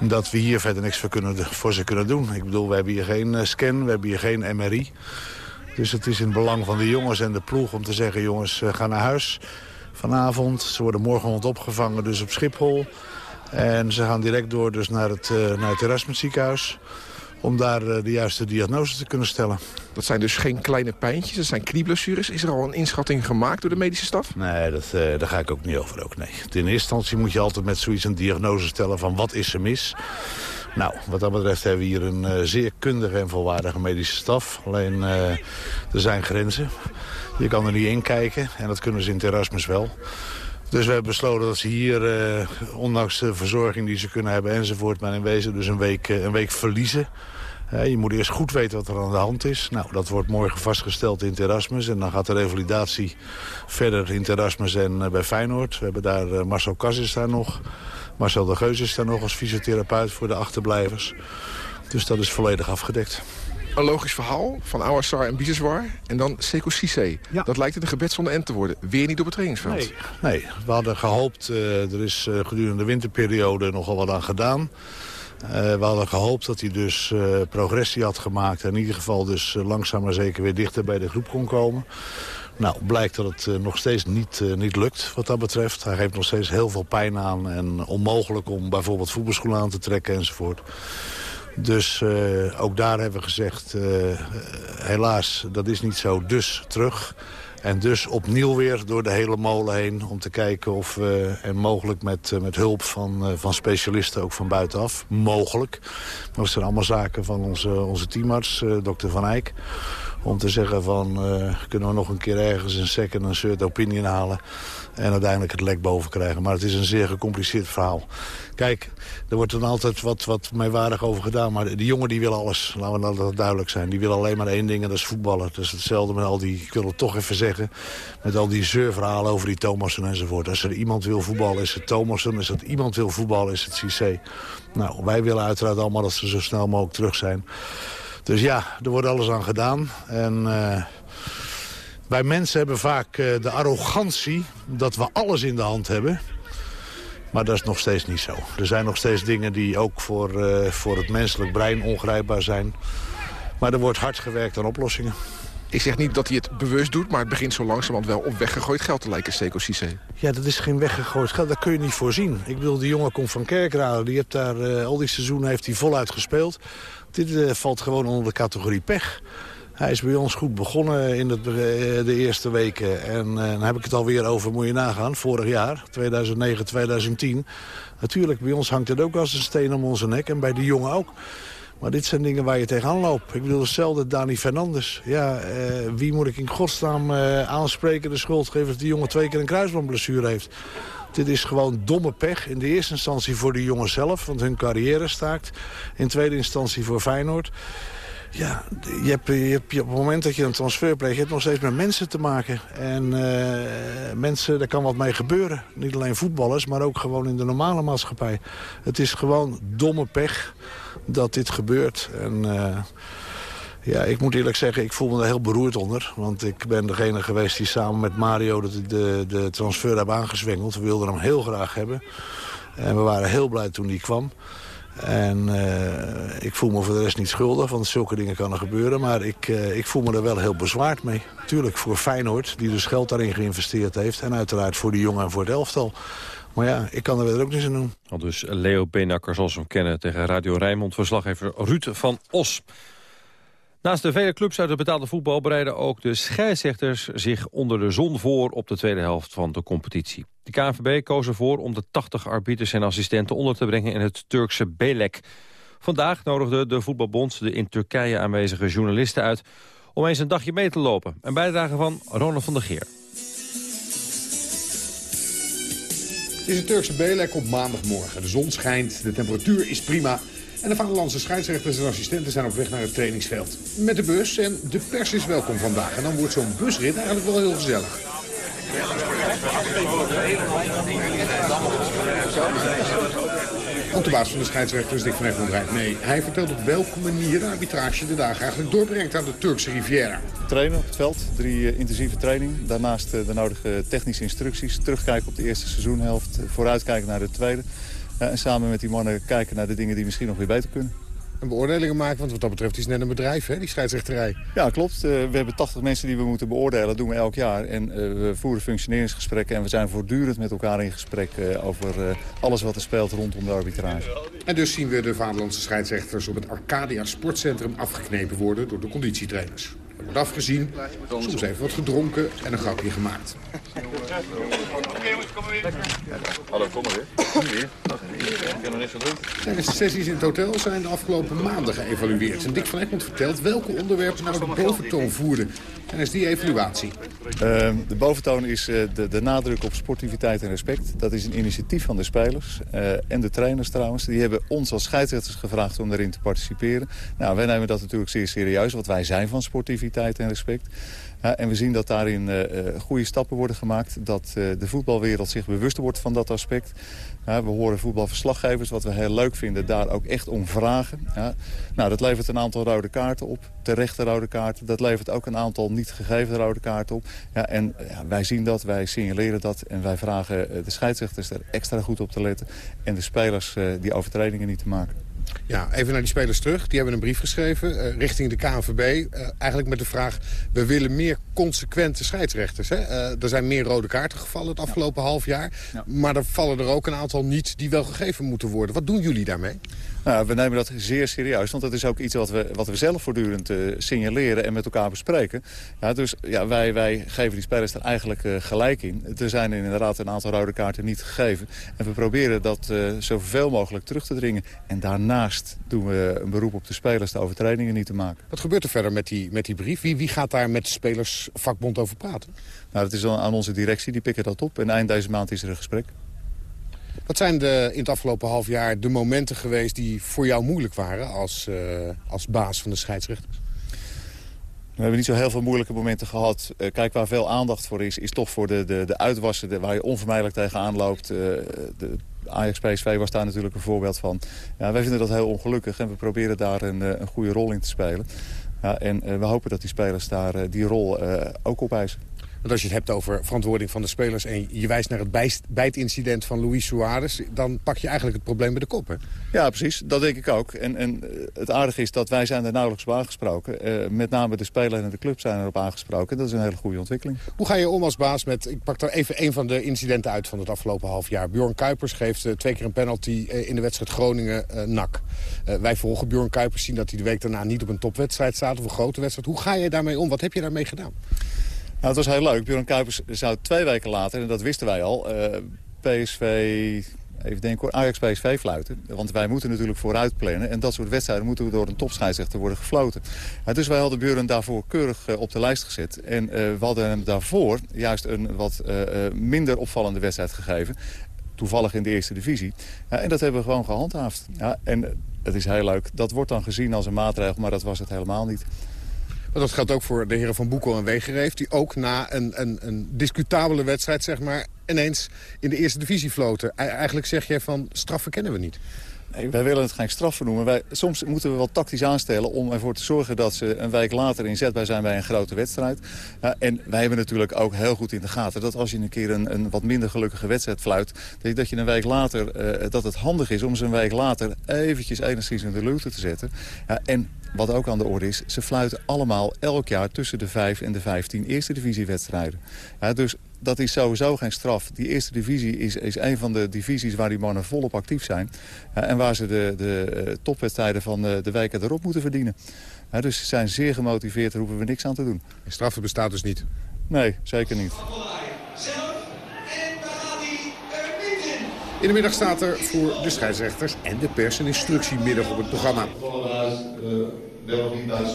Dat we hier verder niks voor, kunnen, voor ze kunnen doen. Ik bedoel, we hebben hier geen uh, scan, we hebben hier geen MRI. Dus het is in het belang van de jongens en de ploeg om te zeggen... jongens, ga naar huis vanavond. Ze worden morgen opgevangen dus op Schiphol. En ze gaan direct door dus naar het, naar het Erasmus ziekenhuis om daar eh, de juiste diagnose te kunnen stellen. Dat zijn dus geen kleine pijntjes, dat zijn knieblessures. Is er al een inschatting gemaakt door de medische staf? Nee, dat, uh, daar ga ik ook niet over. Ook, nee. In eerste instantie moet je altijd met zoiets een diagnose stellen van wat is er mis. Nou, wat dat betreft hebben we hier een uh, zeer kundige en volwaardige medische staf. Alleen, uh, er zijn grenzen. Je kan er niet in kijken en dat kunnen ze in het Erasmus wel. Dus we hebben besloten dat ze hier, uh, ondanks de verzorging die ze kunnen hebben enzovoort... maar in wezen dus een week, uh, een week verliezen. Je moet eerst goed weten wat er aan de hand is. Nou, dat wordt morgen vastgesteld in het Erasmus. En dan gaat de revalidatie verder in het Erasmus en bij Feyenoord. We hebben daar Marcel Kas is daar nog. Marcel de Geus is daar nog als fysiotherapeut voor de achterblijvers. Dus dat is volledig afgedekt. Een logisch verhaal van Awassar en Biseswar. En dan Sekou Cissé. Ja. Dat lijkt het een gebed zonder end te worden. Weer niet op het trainingsveld. Nee, nee. we hadden gehoopt... Uh, er is uh, gedurende de winterperiode nogal wat aan gedaan. Uh, we hadden gehoopt dat hij dus progressie had gemaakt. En in ieder geval dus langzaam maar zeker weer dichter bij de groep kon komen. Nou, blijkt dat het uh, nog steeds niet, uh, niet lukt wat dat betreft. Hij geeft nog steeds heel veel pijn aan en onmogelijk om bijvoorbeeld voetbalschoenen aan te trekken enzovoort. Dus uh, ook daar hebben we gezegd, uh, helaas, dat is niet zo, dus terug. En dus opnieuw weer door de hele molen heen om te kijken of we, en mogelijk met, met hulp van, van specialisten ook van buitenaf, mogelijk. Maar dat zijn allemaal zaken van onze, onze teamarts, dokter Van Eyck. Om te zeggen van, kunnen we nog een keer ergens een second en third opinion halen en uiteindelijk het lek boven krijgen. Maar het is een zeer gecompliceerd verhaal. Kijk, er wordt dan altijd wat, wat meewaardig over gedaan. Maar die jongen die wil alles, laten we dat duidelijk zijn. Die wil alleen maar één ding en dat is voetballen. Het is hetzelfde met al die, ik wil het toch even zeggen... met al die zeurverhalen over die Thomassen enzovoort. Als er iemand wil voetballen is het Thomassen. Als er iemand wil voetballen is het Cissé. Nou, wij willen uiteraard allemaal dat ze zo snel mogelijk terug zijn. Dus ja, er wordt alles aan gedaan. En... Uh, wij mensen hebben vaak uh, de arrogantie dat we alles in de hand hebben. Maar dat is nog steeds niet zo. Er zijn nog steeds dingen die ook voor, uh, voor het menselijk brein ongrijpbaar zijn. Maar er wordt hard gewerkt aan oplossingen. Ik zeg niet dat hij het bewust doet, maar het begint zo langzamerhand wel op weggegooid geld te lijken, Seco Cissé. Ja, dat is geen weggegooid geld, dat kun je niet voorzien. Ik bedoel, die jongen komt van Kerkrade, die heeft daar uh, al die seizoenen heeft hij voluit gespeeld. Dit uh, valt gewoon onder de categorie pech. Hij is bij ons goed begonnen in het, de eerste weken. En uh, dan heb ik het alweer over, moet je nagaan, vorig jaar, 2009, 2010. Natuurlijk, bij ons hangt het ook als een steen om onze nek en bij de jongen ook. Maar dit zijn dingen waar je tegenaan loopt. Ik bedoel, hetzelfde Dani Fernandes. Ja, wie moet ik in godsnaam aanspreken, de schuld geven... die jongen twee keer een kruisbandblessure heeft? Dit is gewoon domme pech. In de eerste instantie voor de jongen zelf, want hun carrière staakt. In tweede instantie voor Feyenoord. Ja, je hebt, je op het moment dat je een transfer pleegt... je hebt nog steeds met mensen te maken. En uh, mensen, daar kan wat mee gebeuren. Niet alleen voetballers, maar ook gewoon in de normale maatschappij. Het is gewoon domme pech dat dit gebeurt. En uh, ja, ik moet eerlijk zeggen, ik voel me er heel beroerd onder. Want ik ben degene geweest die samen met Mario de, de, de transfer hebben aangezwengeld. We wilden hem heel graag hebben. En we waren heel blij toen hij kwam. En uh, ik voel me voor de rest niet schuldig, want zulke dingen kan er gebeuren. Maar ik, uh, ik voel me er wel heel bezwaard mee. Tuurlijk voor Feyenoord, die dus geld daarin geïnvesteerd heeft. En uiteraard voor de jongen en voor het elftal. Maar ja, ik kan er verder ook niets aan doen. Al dus Leo Benakker, zoals we hem kennen, tegen Radio Rijnmond. Verslaggever Ruud van Os. Naast de vele clubs uit het betaalde voetbal... bereiden ook de scheidsrechters zich onder de zon voor... op de tweede helft van de competitie. De KNVB koos ervoor om de 80 arbiters en assistenten onder te brengen... in het Turkse Belek. Vandaag nodigde de voetbalbond de in Turkije aanwezige journalisten uit... om eens een dagje mee te lopen. Een bijdrage van Ronald van der Geer. Het is een Turkse Belek op maandagmorgen. De zon schijnt, de temperatuur is prima... En de Vaderlandse scheidsrechters en assistenten zijn op weg naar het trainingsveld. Met de bus en de pers is welkom vandaag. En dan wordt zo'n busrit eigenlijk wel heel gezellig. Want de baas van de scheidsrechters, Dick van Egmond, rijdt mee. Hij vertelt op welke manier de arbitrage de dagen eigenlijk doorbrengt aan de Turkse Riviera. Trainen op het veld, drie uh, intensieve trainingen. Daarnaast uh, de nodige technische instructies. Terugkijken op de eerste seizoenhelft, vooruitkijken naar de tweede. En samen met die mannen kijken naar de dingen die misschien nog weer beter kunnen. En beoordelingen maken, want wat dat betreft is het net een bedrijf, hè, die scheidsrechterij. Ja, klopt. Uh, we hebben 80 mensen die we moeten beoordelen, dat doen we elk jaar. En uh, we voeren functioneringsgesprekken en we zijn voortdurend met elkaar in gesprek... Uh, over alles wat er speelt rondom de arbitrage. En dus zien we de Vaderlandse scheidsrechters op het Arcadia Sportcentrum afgeknepen worden door de conditietrainers. Er wordt afgezien, soms even wat gedronken en een grapje gemaakt. Hallo, kom maar weer. Kom weer. Ik heb nog niks doen. Tijdens de sessies in het hotel zijn de afgelopen maanden geëvalueerd. En Dick van Egmond vertelt welke onderwerpen naar de boventoon voerden tijdens die evaluatie. Uh, de boventoon is uh, de, de, nadruk op sportiviteit en respect. Dat is een initiatief van de spelers uh, en de trainers trouwens. Die hebben ons als scheidsrechters gevraagd om daarin te participeren. Nou, wij nemen dat natuurlijk zeer serieus, want wij zijn van sportiviteit en respect. En we zien dat daarin uh, goede stappen worden gemaakt. Dat uh, de voetbalwereld zich bewust wordt van dat aspect. we horen voetbalverslaggevers, wat we heel leuk vinden, daar ook echt om vragen. nou, dat levert een aantal rode kaarten op. Terechte rode kaarten. Dat levert ook een aantal niet gegeven rode kaarten op. Ja, en wij zien dat, wij signaleren dat. En wij vragen de scheidsrechters er extra goed op te letten. En de spelers die overtredingen niet te maken. Ja, even naar die spelers terug. Die hebben een brief geschreven uh, richting de KNVB. Uh, eigenlijk met de vraag, we willen meer consequente scheidsrechters. Hè? Uh, er zijn meer rode kaarten gevallen het afgelopen ja. half jaar. Ja. Maar er vallen er ook een aantal niet die wel gegeven moeten worden. Wat doen jullie daarmee? Nou, we nemen dat zeer serieus, want dat is ook iets wat we, wat we zelf voortdurend uh, signaleren en met elkaar bespreken. Ja, dus ja, wij, wij geven die spelers er eigenlijk uh, gelijk in. Er zijn inderdaad een aantal rode kaarten niet gegeven. En we proberen dat uh, zoveel mogelijk terug te dringen. En daarnaast doen we een beroep op de spelers de overtredingen niet te maken. Wat gebeurt er verder met die, met die brief? Wie, wie gaat daar met de spelersvakbond over praten? Nou, dat is dan aan onze directie, die pikken dat op. En eind deze maand is er een gesprek. Wat zijn de, in het afgelopen half jaar de momenten geweest die voor jou moeilijk waren als, uh, als baas van de scheidsrechters? We hebben niet zo heel veel moeilijke momenten gehad. Uh, kijk, waar veel aandacht voor is, is toch voor de, de, de uitwassen waar je onvermijdelijk tegenaan loopt. Uh, de Ajax PSV was daar natuurlijk een voorbeeld van. Ja, wij vinden dat heel ongelukkig en we proberen daar een, een goede rol in te spelen. Ja, en we hopen dat die spelers daar die rol ook opeisen. Want als je het hebt over verantwoording van de spelers... en je wijst naar het bijtincident van Luis Suarez... dan pak je eigenlijk het probleem bij de kop, hè? Ja, precies. Dat denk ik ook. En, en het aardige is dat wij zijn er nauwelijks op aangesproken. Uh, met name de speler en de club zijn erop aangesproken. Dat is een hele goede ontwikkeling. Hoe ga je om als baas met... Ik pak er even een van de incidenten uit van het afgelopen half jaar. Bjorn Kuipers geeft uh, twee keer een penalty uh, in de wedstrijd Groningen-NAC. wij volgen Bjorn Kuipers, zien dat hij de week daarna niet op een topwedstrijd staat... of een grote wedstrijd. Hoe ga je daarmee om? Wat heb je daarmee gedaan? Nou, het was heel leuk. Björn Kuipers zou twee weken later, en dat wisten wij al, uh, PSV, even denken Ajax PSV fluiten. Want wij moeten natuurlijk vooruit plannen. En dat soort wedstrijden moeten door een topscheidsrechter worden gefloten. Dus wij hadden Björn daarvoor keurig uh, op de lijst gezet. En uh, we hadden hem daarvoor juist een wat minder opvallende wedstrijd gegeven. Toevallig in de eerste divisie. En dat hebben we gewoon gehandhaafd. En het is heel leuk. Dat wordt dan gezien als een maatregel, maar dat was het helemaal niet. Dat geldt ook voor de heren van Boekel en Wegereef... die ook na een, een, een discutabele wedstrijd zeg maar, ineens in de eerste divisie floten. Eigenlijk zeg je van straffen kennen we niet. Nee, wij willen het geen straffen noemen. Wij, soms moeten we wel tactisch aanstellen om ervoor te zorgen dat ze een week later inzetbaar zijn bij een grote wedstrijd. Ja, en wij hebben natuurlijk ook heel goed in de gaten dat als je een keer een, een wat minder gelukkige wedstrijd fluit, dat je een week later, uh, dat het handig is om ze een week later eventjes enigszins in de luwte te zetten. Ja, en wat ook aan de orde is, ze fluiten allemaal elk jaar tussen de 5 en de 15 eerste divisiewedstrijden. Ja, dus dat is sowieso geen straf. Die eerste divisie is, is een van de divisies waar die mannen volop actief zijn. Ja, en waar ze de, de uh, topwedstrijden van de, de weken erop moeten verdienen. Ja, dus ze zijn zeer gemotiveerd, daar hoeven we niks aan te doen. En straffen bestaat dus niet? Nee, zeker niet. In de middag staat er voor de scheidsrechters en de pers een instructiemiddag op het programma.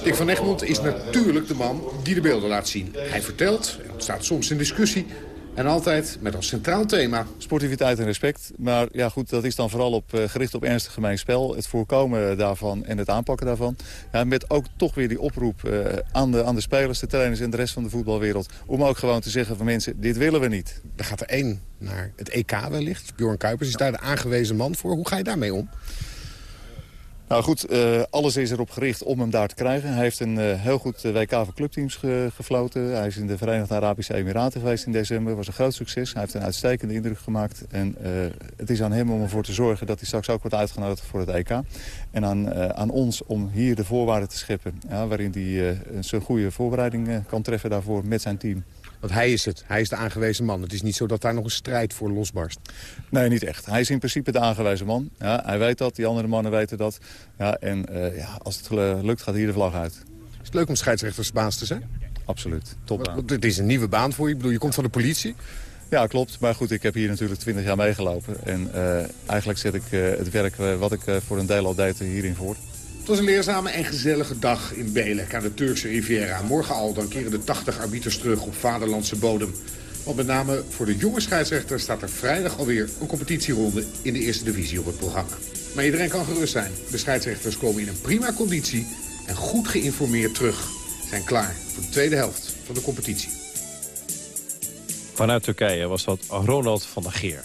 Dick van Egmond is natuurlijk de man die de beelden laat zien. Hij vertelt, er staat soms in discussie... En altijd met als centraal thema... Sportiviteit en respect. Maar ja, goed, dat is dan vooral op, uh, gericht op ernstig gemeen spel. Het voorkomen daarvan en het aanpakken daarvan. Ja, met ook toch weer die oproep uh, aan, de, aan de spelers, de trainers en de rest van de voetbalwereld. Om ook gewoon te zeggen van mensen, dit willen we niet. Er gaat er één naar het EK wellicht. Bjorn Kuipers is daar de aangewezen man voor. Hoe ga je daarmee om? Nou goed, uh, alles is erop gericht om hem daar te krijgen. Hij heeft een uh, heel goed WK voor clubteams ge gefloten. Hij is in de Verenigde Arabische Emiraten geweest in december. was een groot succes. Hij heeft een uitstekende indruk gemaakt. En het is aan hem om ervoor te zorgen dat hij straks ook wordt uitgenodigd voor het EK. En aan, aan ons om hier de voorwaarden te scheppen. Ja, waarin hij zijn goede voorbereiding kan treffen daarvoor met zijn team. Want hij is het. Hij is de aangewezen man. Het is niet zo dat daar nog een strijd voor losbarst. Nee, niet echt. Hij is in principe de aangewezen man. Ja, hij weet dat, die andere mannen weten dat. Ja, en uh, ja, als het lukt, gaat hier de vlag uit. Is het leuk om scheidsrechtersbaas te zijn? Absoluut. Topbaan. Het is een nieuwe baan voor je. Ik bedoel, je komt van de politie. Ja, klopt. Maar goed, ik heb hier natuurlijk 20 jaar meegelopen. En uh, eigenlijk zet ik uh, het werk wat ik voor een deel al deed hierin voort. Het was een leerzame en gezellige dag in Belek aan de Turkse Riviera. Morgen al dan keren de 80 arbiters terug op vaderlandse bodem. Want met name voor de jonge scheidsrechter staat er vrijdag alweer een competitieronde in de eerste divisie op het programma. Maar iedereen kan gerust zijn. De scheidsrechters komen in een prima conditie en goed geïnformeerd terug. Zijn klaar voor de tweede helft van de competitie. Vanuit Turkije was dat Ronald van der Geer.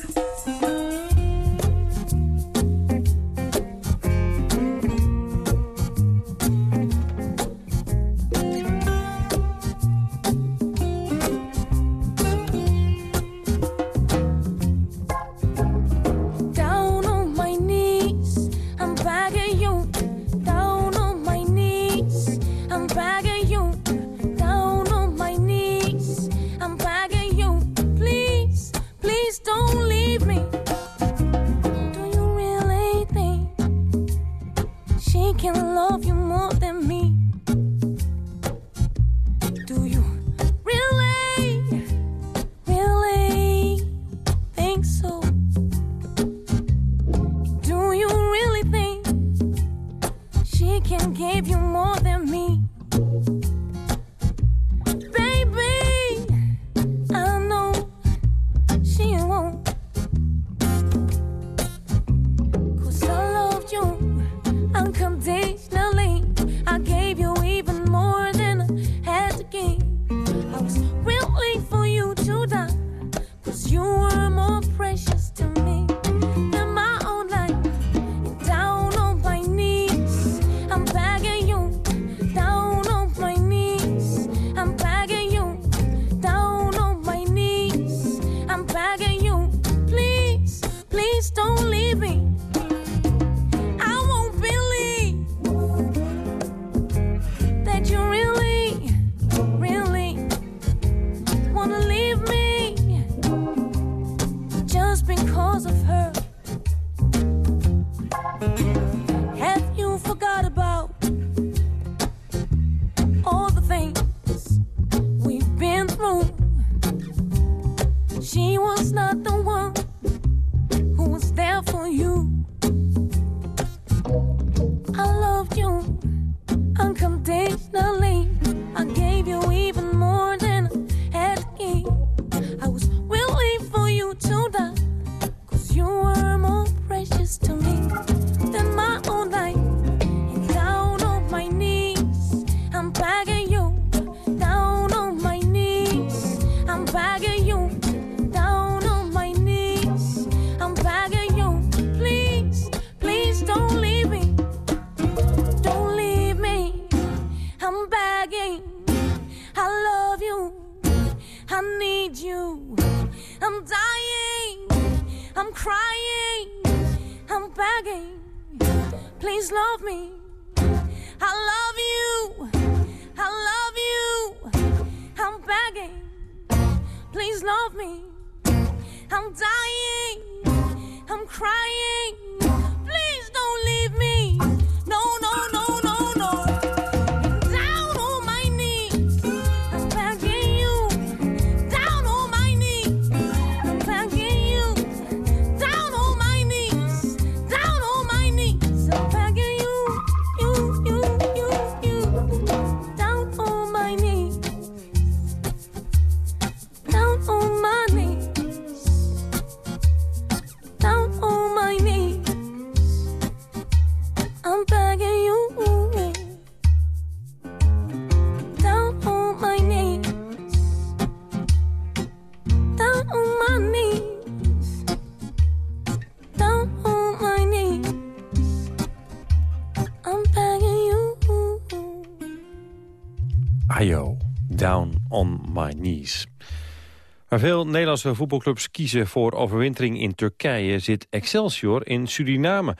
Waar veel Nederlandse voetbalclubs kiezen voor overwintering in Turkije... zit Excelsior in Suriname.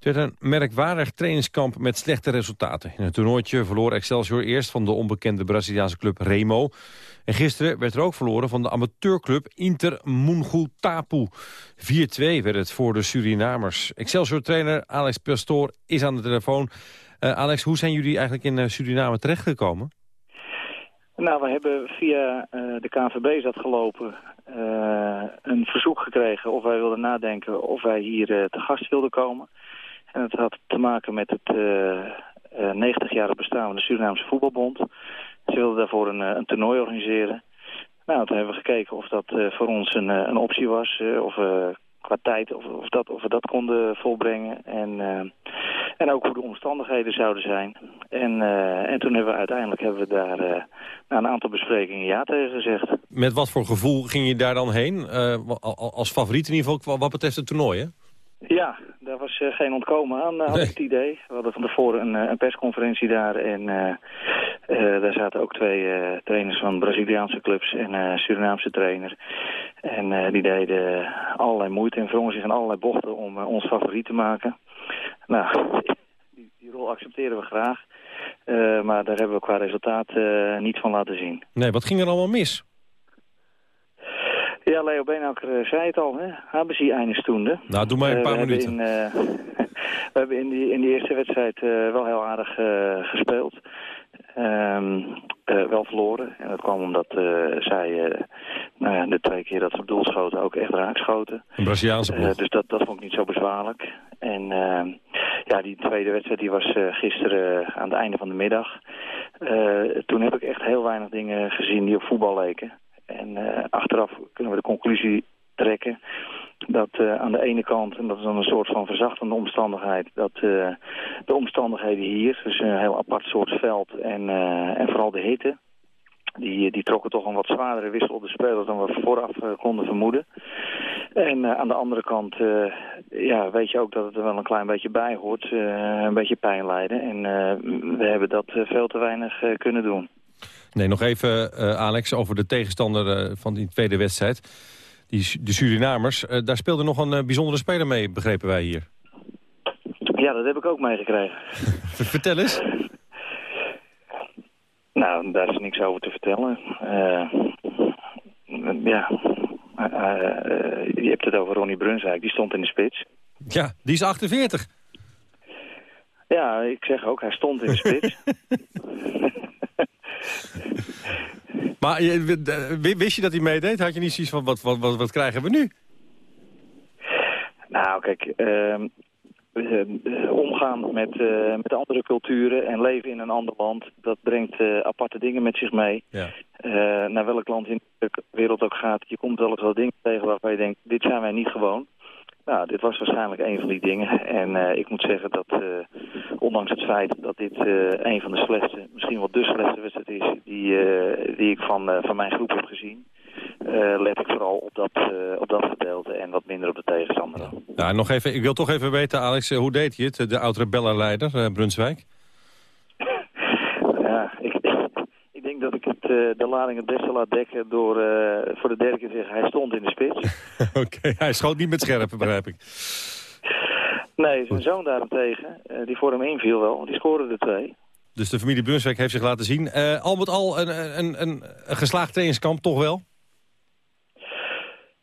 Het werd een merkwaardig trainingskamp met slechte resultaten. In het toernooitje verloor Excelsior eerst van de onbekende Braziliaanse club Remo. En gisteren werd er ook verloren van de amateurclub Inter Mungutapu. 4-2 werd het voor de Surinamers. Excelsior-trainer Alex Pastoor is aan de telefoon. Uh, Alex, hoe zijn jullie eigenlijk in uh, Suriname terechtgekomen? Nou, we hebben via uh, de KNVB dat gelopen een verzoek gekregen of wij wilden nadenken of wij hier te gast wilden komen. En het had te maken met het 90-jarig bestaan van de Surinaamse Voetbalbond. Ze wilden daarvoor een, een toernooi organiseren. Nou, toen hebben we gekeken of dat voor ons een, een optie was. of qua tijd of, of, dat, of we dat konden volbrengen. En, uh, en ook hoe de omstandigheden zouden zijn. En, uh, en toen hebben we uiteindelijk hebben we daar uh, na een aantal besprekingen ja tegen gezegd. Met wat voor gevoel ging je daar dan heen? als favoriet in ieder geval wat betreft het toernooi, hè? Ja, daar was uh, geen ontkomen aan, uh, had ik het idee. We hadden van tevoren een, een persconferentie daar en uh, daar zaten ook twee trainers van Braziliaanse clubs en een Surinaamse trainer. En die deden allerlei moeite en wrongen zich in allerlei bochten om ons favoriet te maken. Nou, [laughs] die, die rol accepteren we graag. maar daar hebben we qua resultaat niet van laten zien. Nee, wat ging er allemaal mis? Ja, Leo Beenhakker zei het al, hè. Hebben ze einde stoende. Nou, doe maar een paar minuten. In, uh, [laughs] we hebben in die, in die eerste wedstrijd uh, wel heel aardig gespeeld. Um, wel verloren. En dat kwam omdat zij nou ja, de twee keer dat ze op doel schoten ook echt raak schoten. Een Braziliaanse ploeg. dus dat, dat vond ik niet zo bezwaarlijk. En ehm, ja, die tweede wedstrijd die was gisteren aan het einde van de middag. toen heb ik echt heel weinig dingen gezien die op voetbal leken. En uh, achteraf kunnen we de conclusie trekken dat uh, aan de ene kant, en dat is dan een soort van verzachtende omstandigheid, dat uh, de omstandigheden hier, dus een heel apart soort veld en, en vooral de hitte, die, die trokken toch een wat zwaardere wissel op de spelers dan we vooraf konden vermoeden. En aan de andere kant ja, weet je ook dat het er wel een klein beetje bij hoort, een beetje pijn lijden. En we hebben dat veel te weinig kunnen doen. Nee, nog even, uh, Alex, over de tegenstander uh, van die tweede wedstrijd. Die, de Surinamers. Uh, daar speelde nog een bijzondere speler mee, begrepen wij hier. Ja, dat heb ik ook meegekregen. [laughs] Vertel eens. Nou, daar is niks over te vertellen. ja, je hebt het over Ronnie Brunswijk, die stond in de spits. Ja, die is 48. Ja, ik zeg ook, hij stond in de spits. [laughs] [laughs] Maar wist je dat hij meedeed? Had je niet zoiets van, wat, wat, wat, wat krijgen we nu? Nou, kijk, uh, uh, omgaan met, uh, met andere culturen en leven in een ander land... dat brengt aparte dingen met zich mee. Ja. naar welk land in de wereld ook gaat, je komt wel eens wel dingen tegen waarvan je denkt... dit zijn wij niet gewoon. Nou, dit was waarschijnlijk een van die dingen. En uh, ik moet zeggen dat, uh, ondanks het feit dat dit uh, een van de slechtste, misschien wel de slechtste wedstrijd is die, die ik van, van mijn groep heb gezien, let ik vooral op dat, op dat gedeelte en wat minder op de tegenstander. Ja, nog even, ik wil toch even weten, Alex, hoe deed hij het, de oud-rebellenleider, Brunswijk? ja, ik, ik denk dat ik het, de lading het beste laat dekken door voor de derde keer te zeggen, hij stond in de spits. [laughs] Oké, okay, hij schoot niet met scherpen, begrijp ik. Nee, zijn zoon daarentegen, uh, die voor hem inviel wel, die scoorde er twee. Dus de familie Brunswijk heeft zich laten zien. Uh, al met al een, een, een, een geslaagd trainingskamp, toch wel?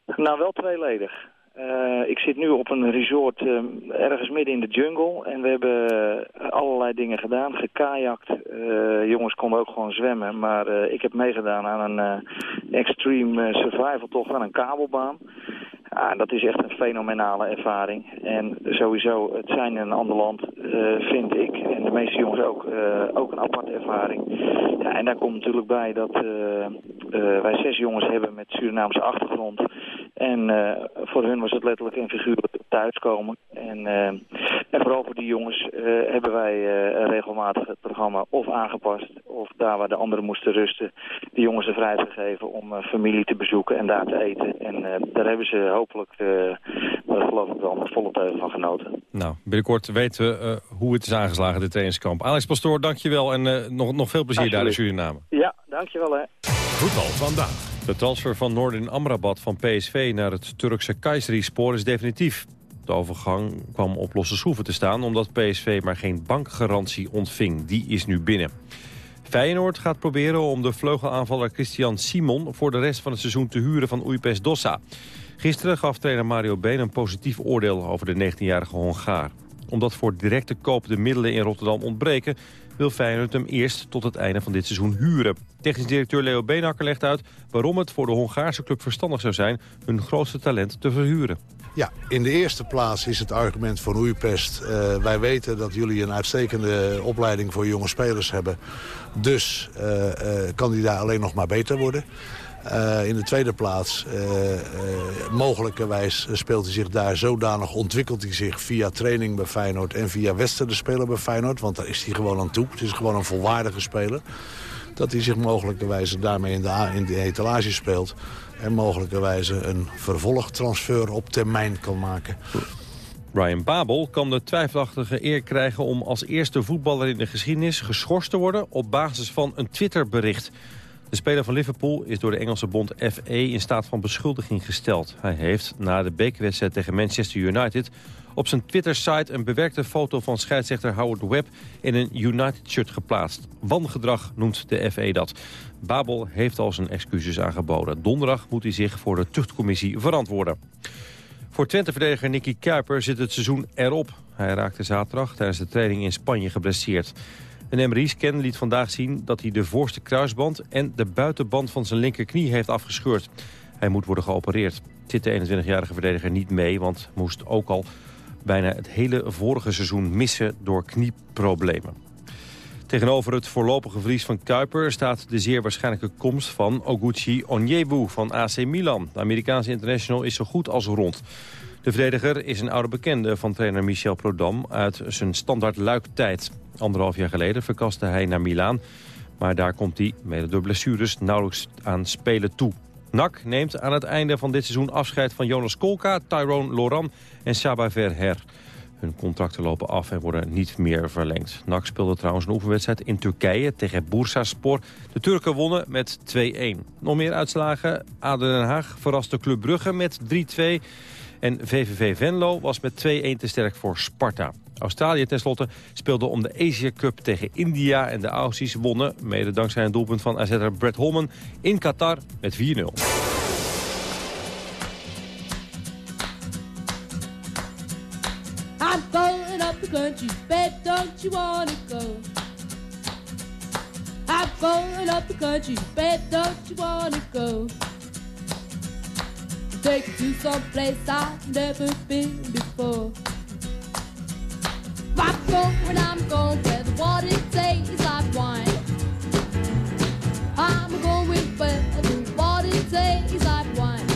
Nou, wel tweeledig. Uh, ik zit nu op een resort uh, ergens midden in de jungle. En we hebben allerlei dingen gedaan. Gekajakt. Uh, jongens konden ook gewoon zwemmen. Maar ik heb meegedaan aan een extreme survival toch aan een kabelbaan. Ja, dat is echt een fenomenale ervaring. En sowieso, het zijn in een ander land, uh, vind ik, en de meeste jongens ook, uh, ook een aparte ervaring. Ja, en daar komt natuurlijk bij dat uh, wij zes jongens hebben met Surinaamse achtergrond. En voor hun was het letterlijk en figuurlijk thuiskomen. En, en vooral voor die jongens hebben wij regelmatig het programma of aangepast... of daar waar de anderen moesten rusten, die jongens de vrijheid gegeven om familie te bezoeken en daar te eten. En daar hebben ze hopelijk, uh, daar geloof ik wel, met volle teugen van genoten. Nou, binnenkort weten we uh, hoe het is aangeslagen, dit trainingskamp. Alex Pastoor, dankjewel en uh, nog, nog veel plezier daar in Suriname. Ja, dankjewel hè. Voetbal vandaag. De transfer van Noordin Amrabat van PSV naar het Turkse Kayseri-spoor is definitief. De overgang kwam op losse schroeven te staan omdat PSV maar geen bankgarantie ontving. Die is nu binnen. Feyenoord gaat proberen om de vleugelaanvaller Christian Simon... voor de rest van het seizoen te huren van Uypes Dossa. Gisteren gaf trainer Mario Been een positief oordeel over de 19-jarige Hongaar. Omdat voor directe koop de middelen in Rotterdam ontbreken... wil Feyenoord hem eerst tot het einde van dit seizoen huren. Technisch directeur Leo Beenhakker legt uit waarom het voor de Hongaarse club verstandig zou zijn... hun grootste talent te verhuren. Ja, in de eerste plaats is het argument van Oeipest. Uh, wij weten dat jullie een uitstekende opleiding voor jonge spelers hebben. Dus uh, uh, kan die daar alleen nog maar beter worden. Uh, in de tweede plaats, uh, uh, mogelijkerwijs speelt hij zich daar zodanig, ontwikkelt hij zich via training bij Feyenoord en via wedstrijden spelen bij Feyenoord. Want daar is hij gewoon aan toe. Het is gewoon een volwaardige speler. Dat hij zich mogelijkerwijs daarmee in de, in de etalage speelt. En mogelijkerwijs een vervolgtransfer op termijn kan maken. Ryan Babel kan de twijfelachtige eer krijgen om als eerste voetballer in de geschiedenis geschorst te worden op basis van een Twitterbericht. De speler van Liverpool is door de Engelse bond FA in staat van beschuldiging gesteld. Hij heeft na de bekerwedstrijd tegen Manchester United op zijn Twitter-site een bewerkte foto van scheidsrechter Howard Webb in een United-shirt geplaatst. Wangedrag noemt de FA dat. Babel heeft al zijn excuses aangeboden. Donderdag moet hij zich voor de tuchtcommissie verantwoorden. Voor Twente-verdediger Nicky Kuiper zit het seizoen erop. Hij raakte zaterdag tijdens de training in Spanje geblesseerd. Een MRI-scan liet vandaag zien dat hij de voorste kruisband... en de buitenband van zijn linkerknie heeft afgescheurd. Hij moet worden geopereerd. Zit de 21-jarige verdediger niet mee, want moest ook al bijna het hele vorige seizoen missen door knieproblemen. Tegenover het voorlopige verlies van Kuiper staat de zeer waarschijnlijke komst van Oguchi Onyewu van AC Milan. De Amerikaanse international is zo goed als rond. De verdediger is een oude bekende van trainer Michel Prodam uit zijn standaard luiktijd. Anderhalf jaar geleden verkaste hij naar Milaan. Maar daar komt hij, mede door blessures, nauwelijks aan spelen toe. NAC neemt aan het einde van dit seizoen afscheid van Jonas Kolka, Tyrone Loran en Saba Verher. Hun contracten lopen af en worden niet meer verlengd. NAC speelde trouwens een oefenwedstrijd in Turkije tegen Bursaspor. De Turken wonnen met 2-1. Nog meer uitslagen. Aden Den Haag verraste Club Brugge met 3-2. En VVV Venlo was met 2-1 te sterk voor Sparta. Australië tenslotte speelde om de Asia Cup tegen India... en de Aussies wonnen, mede dankzij een doelpunt van AZ'er Brett Holman... in Qatar met 4-0. I'm going up the country, don't you wanna go? I'm? Take you to some place I've never been before. I'm going, I'm going where the water tastes like wine. I'm going where the water tastes like wine.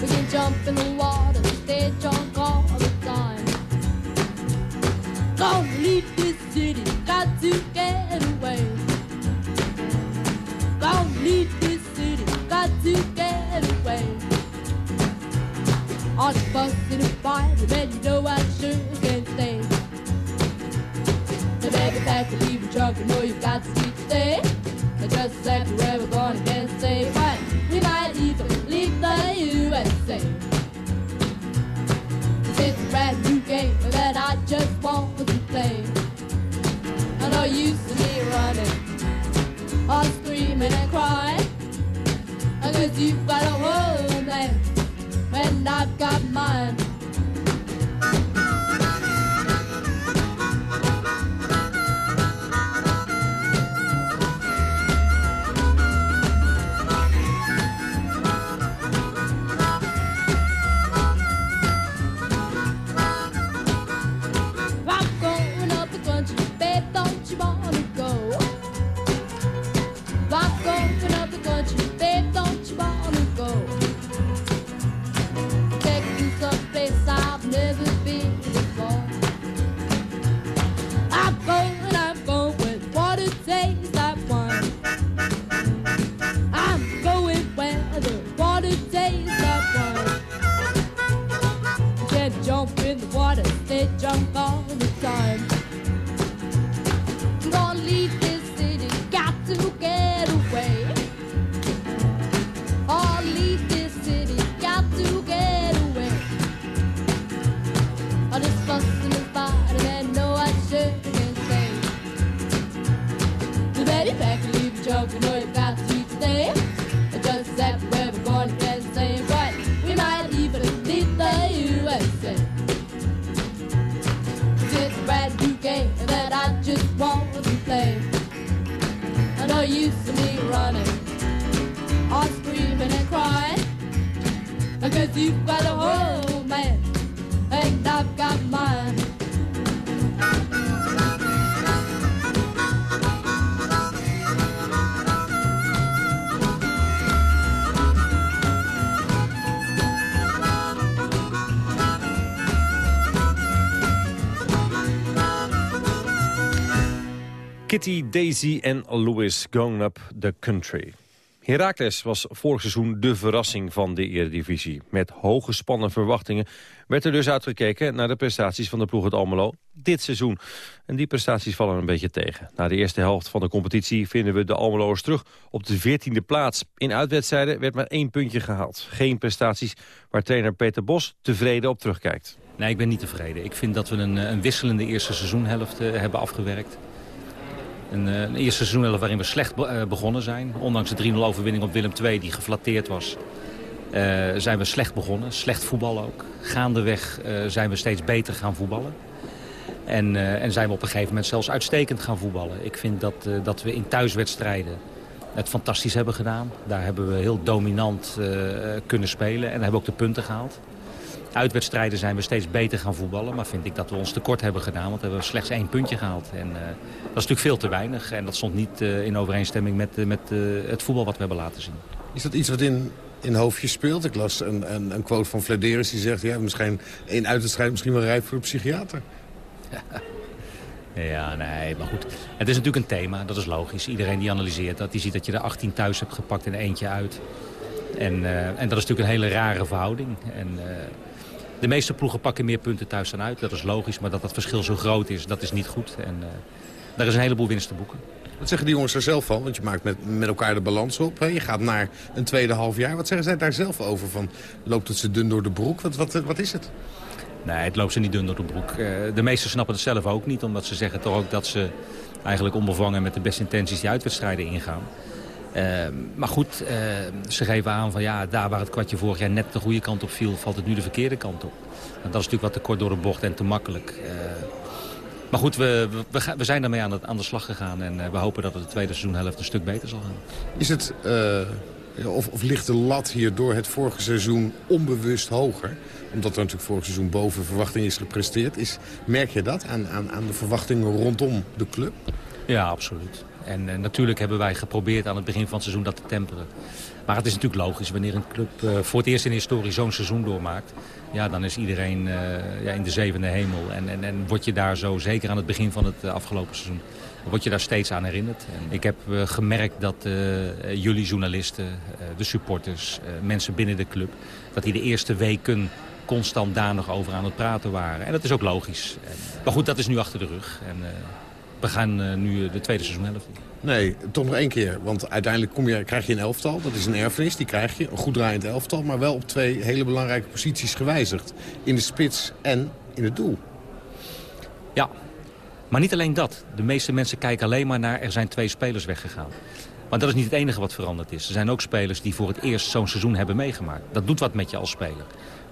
We can jump in the water, stay drunk all the time. Gonna leave this city, got to On the bus in a fire, man, you know I sure can't stay. The bag back to leave drunk, you know you've got to sleep stay. And just where we're going, can't say, but we might even leave the USA. It's a brand new game that I just want to play. I know you see me running, all screaming and crying. I guess you've got a home there, and I've got mine. Kitty, Daisy en Louis going up the country. Heracles was vorig seizoen de verrassing van de Eredivisie. Met hoge spannen verwachtingen werd er dus uitgekeken naar de prestaties van de ploeg uit Almelo dit seizoen. En die prestaties vallen een beetje tegen. Na de eerste helft van de competitie vinden we de Almeloers terug op de 14e plaats. In uitwedstrijden werd maar één puntje gehaald. Geen prestaties waar trainer Peter Bos tevreden op terugkijkt. Nee, ik ben niet tevreden. Ik vind dat we een, een wisselende eerste seizoenhelft uh, hebben afgewerkt. Een, een eerste seizoen waarin we slecht begonnen zijn. Ondanks de 3-0 overwinning op Willem II die geflatteerd was. Uh, zijn we slecht begonnen. Slecht voetbal ook. Gaandeweg zijn we steeds beter gaan voetballen. En, en, zijn we op een gegeven moment zelfs uitstekend gaan voetballen. Ik vind dat, dat we in thuiswedstrijden het fantastisch hebben gedaan. Daar hebben we heel dominant kunnen spelen. En hebben ook de punten gehaald. Uitwedstrijden zijn we steeds beter gaan voetballen. Maar vind ik dat we ons tekort hebben gedaan. Want we hebben slechts één puntje gehaald. En uh, dat is natuurlijk veel te weinig. En dat stond niet uh, in overeenstemming met, uh, met het voetbal wat we hebben laten zien. Is dat iets wat in, in hoofdje speelt? Ik las een, een, een quote van Flederis die zegt... Ja, misschien één uitwedstrijd misschien wel rijp voor een psychiater. [laughs] Ja, nee, maar goed. Het is natuurlijk een thema, dat is logisch. Iedereen die analyseert dat, die ziet dat je er 18 thuis hebt gepakt en eentje uit. En, en dat is natuurlijk een hele rare verhouding. En, de meeste ploegen pakken meer punten thuis dan uit. Dat is logisch, maar dat dat verschil zo groot is, dat is niet goed. En uh, daar is een heleboel winst te boeken. Wat zeggen die jongens er zelf van? Want je maakt met, met elkaar de balans op. Hè? Je gaat naar een tweede half jaar. Wat zeggen zij daar zelf over? Van, loopt het ze dun door de broek? Wat, wat, wat is het? Nee, het loopt ze niet dun door de broek. Uh, de meesten snappen het zelf ook niet. Omdat ze zeggen toch ook dat ze eigenlijk onbevangen met de beste intenties die uitwedstrijden ingaan. Uh, maar goed, uh, ze geven aan van ja, daar waar het kwartje vorig jaar net de goede kant op viel, valt het nu de verkeerde kant op. En dat is natuurlijk wat te kort door de bocht en te makkelijk. Uh, maar goed, we, we, we, zijn daarmee aan, het, aan de slag gegaan en we hopen dat het de tweede seizoenhelft een stuk beter zal gaan. Is het, of, of ligt de lat hier door het vorige seizoen onbewust hoger? Omdat er natuurlijk vorig seizoen boven verwachting is gepresteerd. Is, merk je dat aan, aan, aan de verwachtingen rondom de club? Ja, absoluut. En, en, natuurlijk hebben wij geprobeerd aan het begin van het seizoen dat te temperen. Maar het is natuurlijk logisch, wanneer een club uh, voor het eerst in de historie zo'n seizoen doormaakt... ja, dan is iedereen uh, ja, in de zevende hemel. En, en, en word je daar zo, zeker aan het begin van het afgelopen seizoen... word je daar steeds aan herinnerd. En ik heb gemerkt dat jullie journalisten, de supporters, mensen binnen de club... dat die de eerste weken constant daar nog over aan het praten waren. En dat is ook logisch. Maar goed, dat is nu achter de rug. En, we gaan uh, nu de tweede seizoenhelft. Nee, toch nog één keer. Want uiteindelijk kom je, krijg je een elftal. Dat is een erfenis, die krijg je. Een goed draaiend elftal. Maar wel op twee hele belangrijke posities gewijzigd. In de spits en in het doel. Ja, maar niet alleen dat. De meeste mensen kijken alleen maar naar er zijn twee spelers weggegaan. Maar dat is niet het enige wat veranderd is. Er zijn ook spelers die voor het eerst zo'n seizoen hebben meegemaakt. Dat doet wat met je als speler.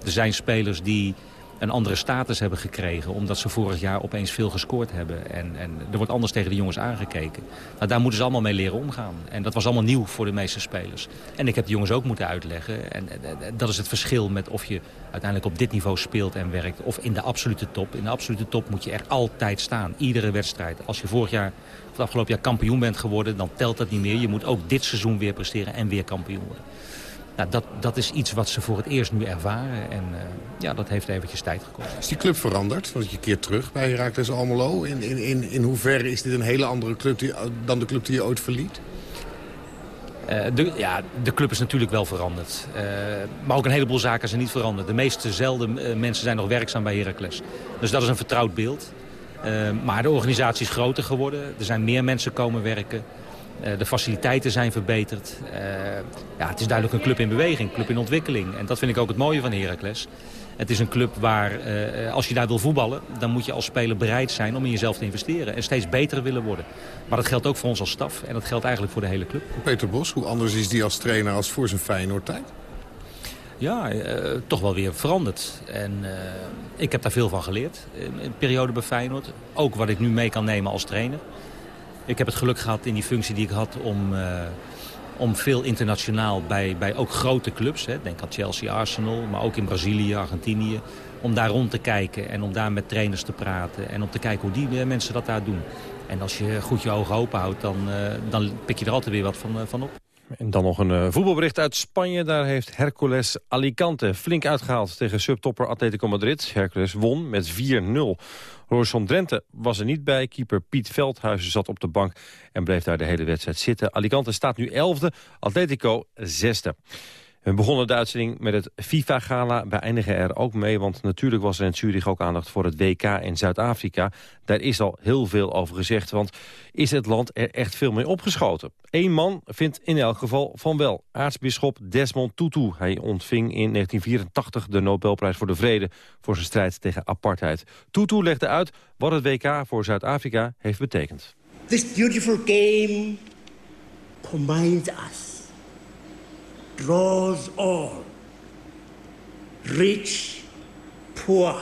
Er zijn spelers die een andere status hebben gekregen... omdat ze vorig jaar opeens veel gescoord hebben. En, en er wordt anders tegen de jongens aangekeken. Nou, daar moeten ze allemaal mee leren omgaan. En dat was allemaal nieuw voor de meeste spelers. En ik heb de jongens ook moeten uitleggen. En, dat is het verschil met of je uiteindelijk op dit niveau speelt en werkt... of in de absolute top. In de absolute top moet je er altijd staan. Iedere wedstrijd. Als je vorig jaar of het afgelopen jaar kampioen bent geworden... dan telt dat niet meer. Je moet ook dit seizoen weer presteren en weer kampioen worden. Nou, dat, dat is iets wat ze voor het eerst nu ervaren. En uh, ja, dat heeft eventjes tijd gekost. Is die club veranderd? Want je keert terug bij Heracles Almelo. In, in, in, in hoeverre is dit een hele andere club die, dan de club die je ooit verliet? Uh, de, ja, de club is natuurlijk wel veranderd. Uh, maar ook een heleboel zaken zijn niet veranderd. De meeste zelden mensen zijn nog werkzaam bij Heracles. Dus dat is een vertrouwd beeld. maar de organisatie is groter geworden. Er zijn meer mensen komen werken. Uh, de faciliteiten zijn verbeterd. Uh, ja, het is duidelijk een club in beweging, een club in ontwikkeling. En dat vind ik ook het mooie van Heracles. Het is een club waar, als je daar wil voetballen... dan moet je als speler bereid zijn om in jezelf te investeren. En steeds beter willen worden. Maar dat geldt ook voor ons als staf. En dat geldt eigenlijk voor de hele club. Peter Bos, hoe anders is die als trainer als voor zijn Feyenoord-tijd? Ja, toch wel weer veranderd. En ik heb daar veel van geleerd in, in periode bij Feyenoord. Ook wat ik nu mee kan nemen als trainer. Ik heb het geluk gehad in die functie die ik had om, uh, om veel internationaal bij, bij ook grote clubs. Hè, denk aan Chelsea, Arsenal, maar ook in Brazilië, Argentinië. Om daar rond te kijken en om daar met trainers te praten. En om te kijken hoe die mensen dat daar doen. En als je goed je ogen open houdt, dan, dan pik je er altijd weer wat van, van op. En dan nog een voetbalbericht uit Spanje. Daar heeft Hercules Alicante flink uitgehaald tegen subtopper Atletico Madrid. Hercules won met 4-0. Roysson Drenthe was er niet bij. Keeper Piet Veldhuizen zat op de bank en bleef daar de hele wedstrijd zitten. Alicante staat nu 11e, Atletico 6e. We begonnen de uitzending met het FIFA-gala. We eindigen er ook mee, want natuurlijk was er in Zurich ook aandacht voor het WK in Zuid-Afrika. Daar is al heel veel over gezegd, want is het land er echt veel mee opgeschoten? Eén man vindt in elk geval van wel. Aartsbisschop Desmond Tutu. Hij ontving in 1984 de Nobelprijs voor de Vrede voor zijn strijd tegen apartheid. Tutu legde uit wat het WK voor Zuid-Afrika heeft betekend. This beautiful game combines us. Draws all, rich, poor,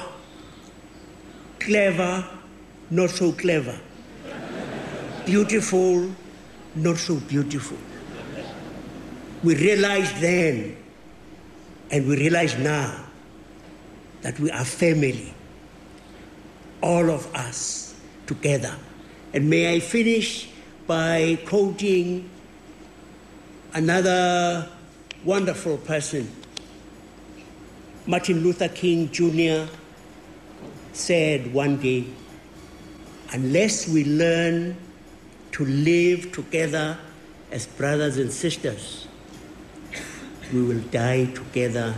clever, not so clever, beautiful, not so beautiful. We realized then, and we realize now, that we are family, all of us together. And may I finish by quoting another wonderful person. Martin Luther King Jr. said one day, unless we learn to live together as brothers and sisters, we will die together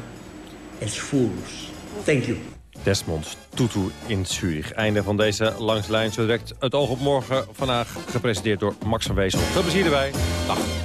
as fools. Thank you. Desmond Tutu in Zurich. Einde van deze langslijn. Zo direct het oog op morgen. Vandaag gepresenteerd door Max van Wezel. Veel plezier erbij. Dag.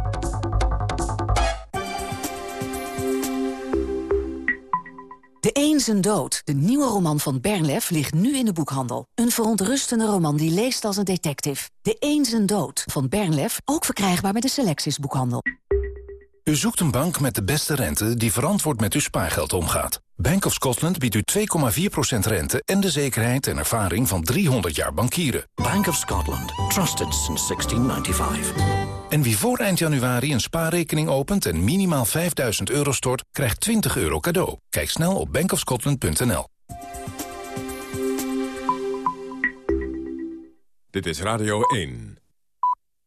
De Een zijn dood, de nieuwe roman van Bernlef, ligt nu in de boekhandel. Een verontrustende roman die leest als een detective. De Een zijn dood van Bernlef, ook verkrijgbaar bij de Selectis boekhandel. U zoekt een bank met de beste rente die verantwoord met uw spaargeld omgaat. Bank of Scotland biedt u 2,4% rente en de zekerheid en ervaring van 300 jaar bankieren. Bank of Scotland. Trusted since 1695. En wie voor eind januari een spaarrekening opent en minimaal 5000 euro stort, krijgt 20 euro cadeau. Kijk snel op bankofscotland.nl. Dit is Radio 1.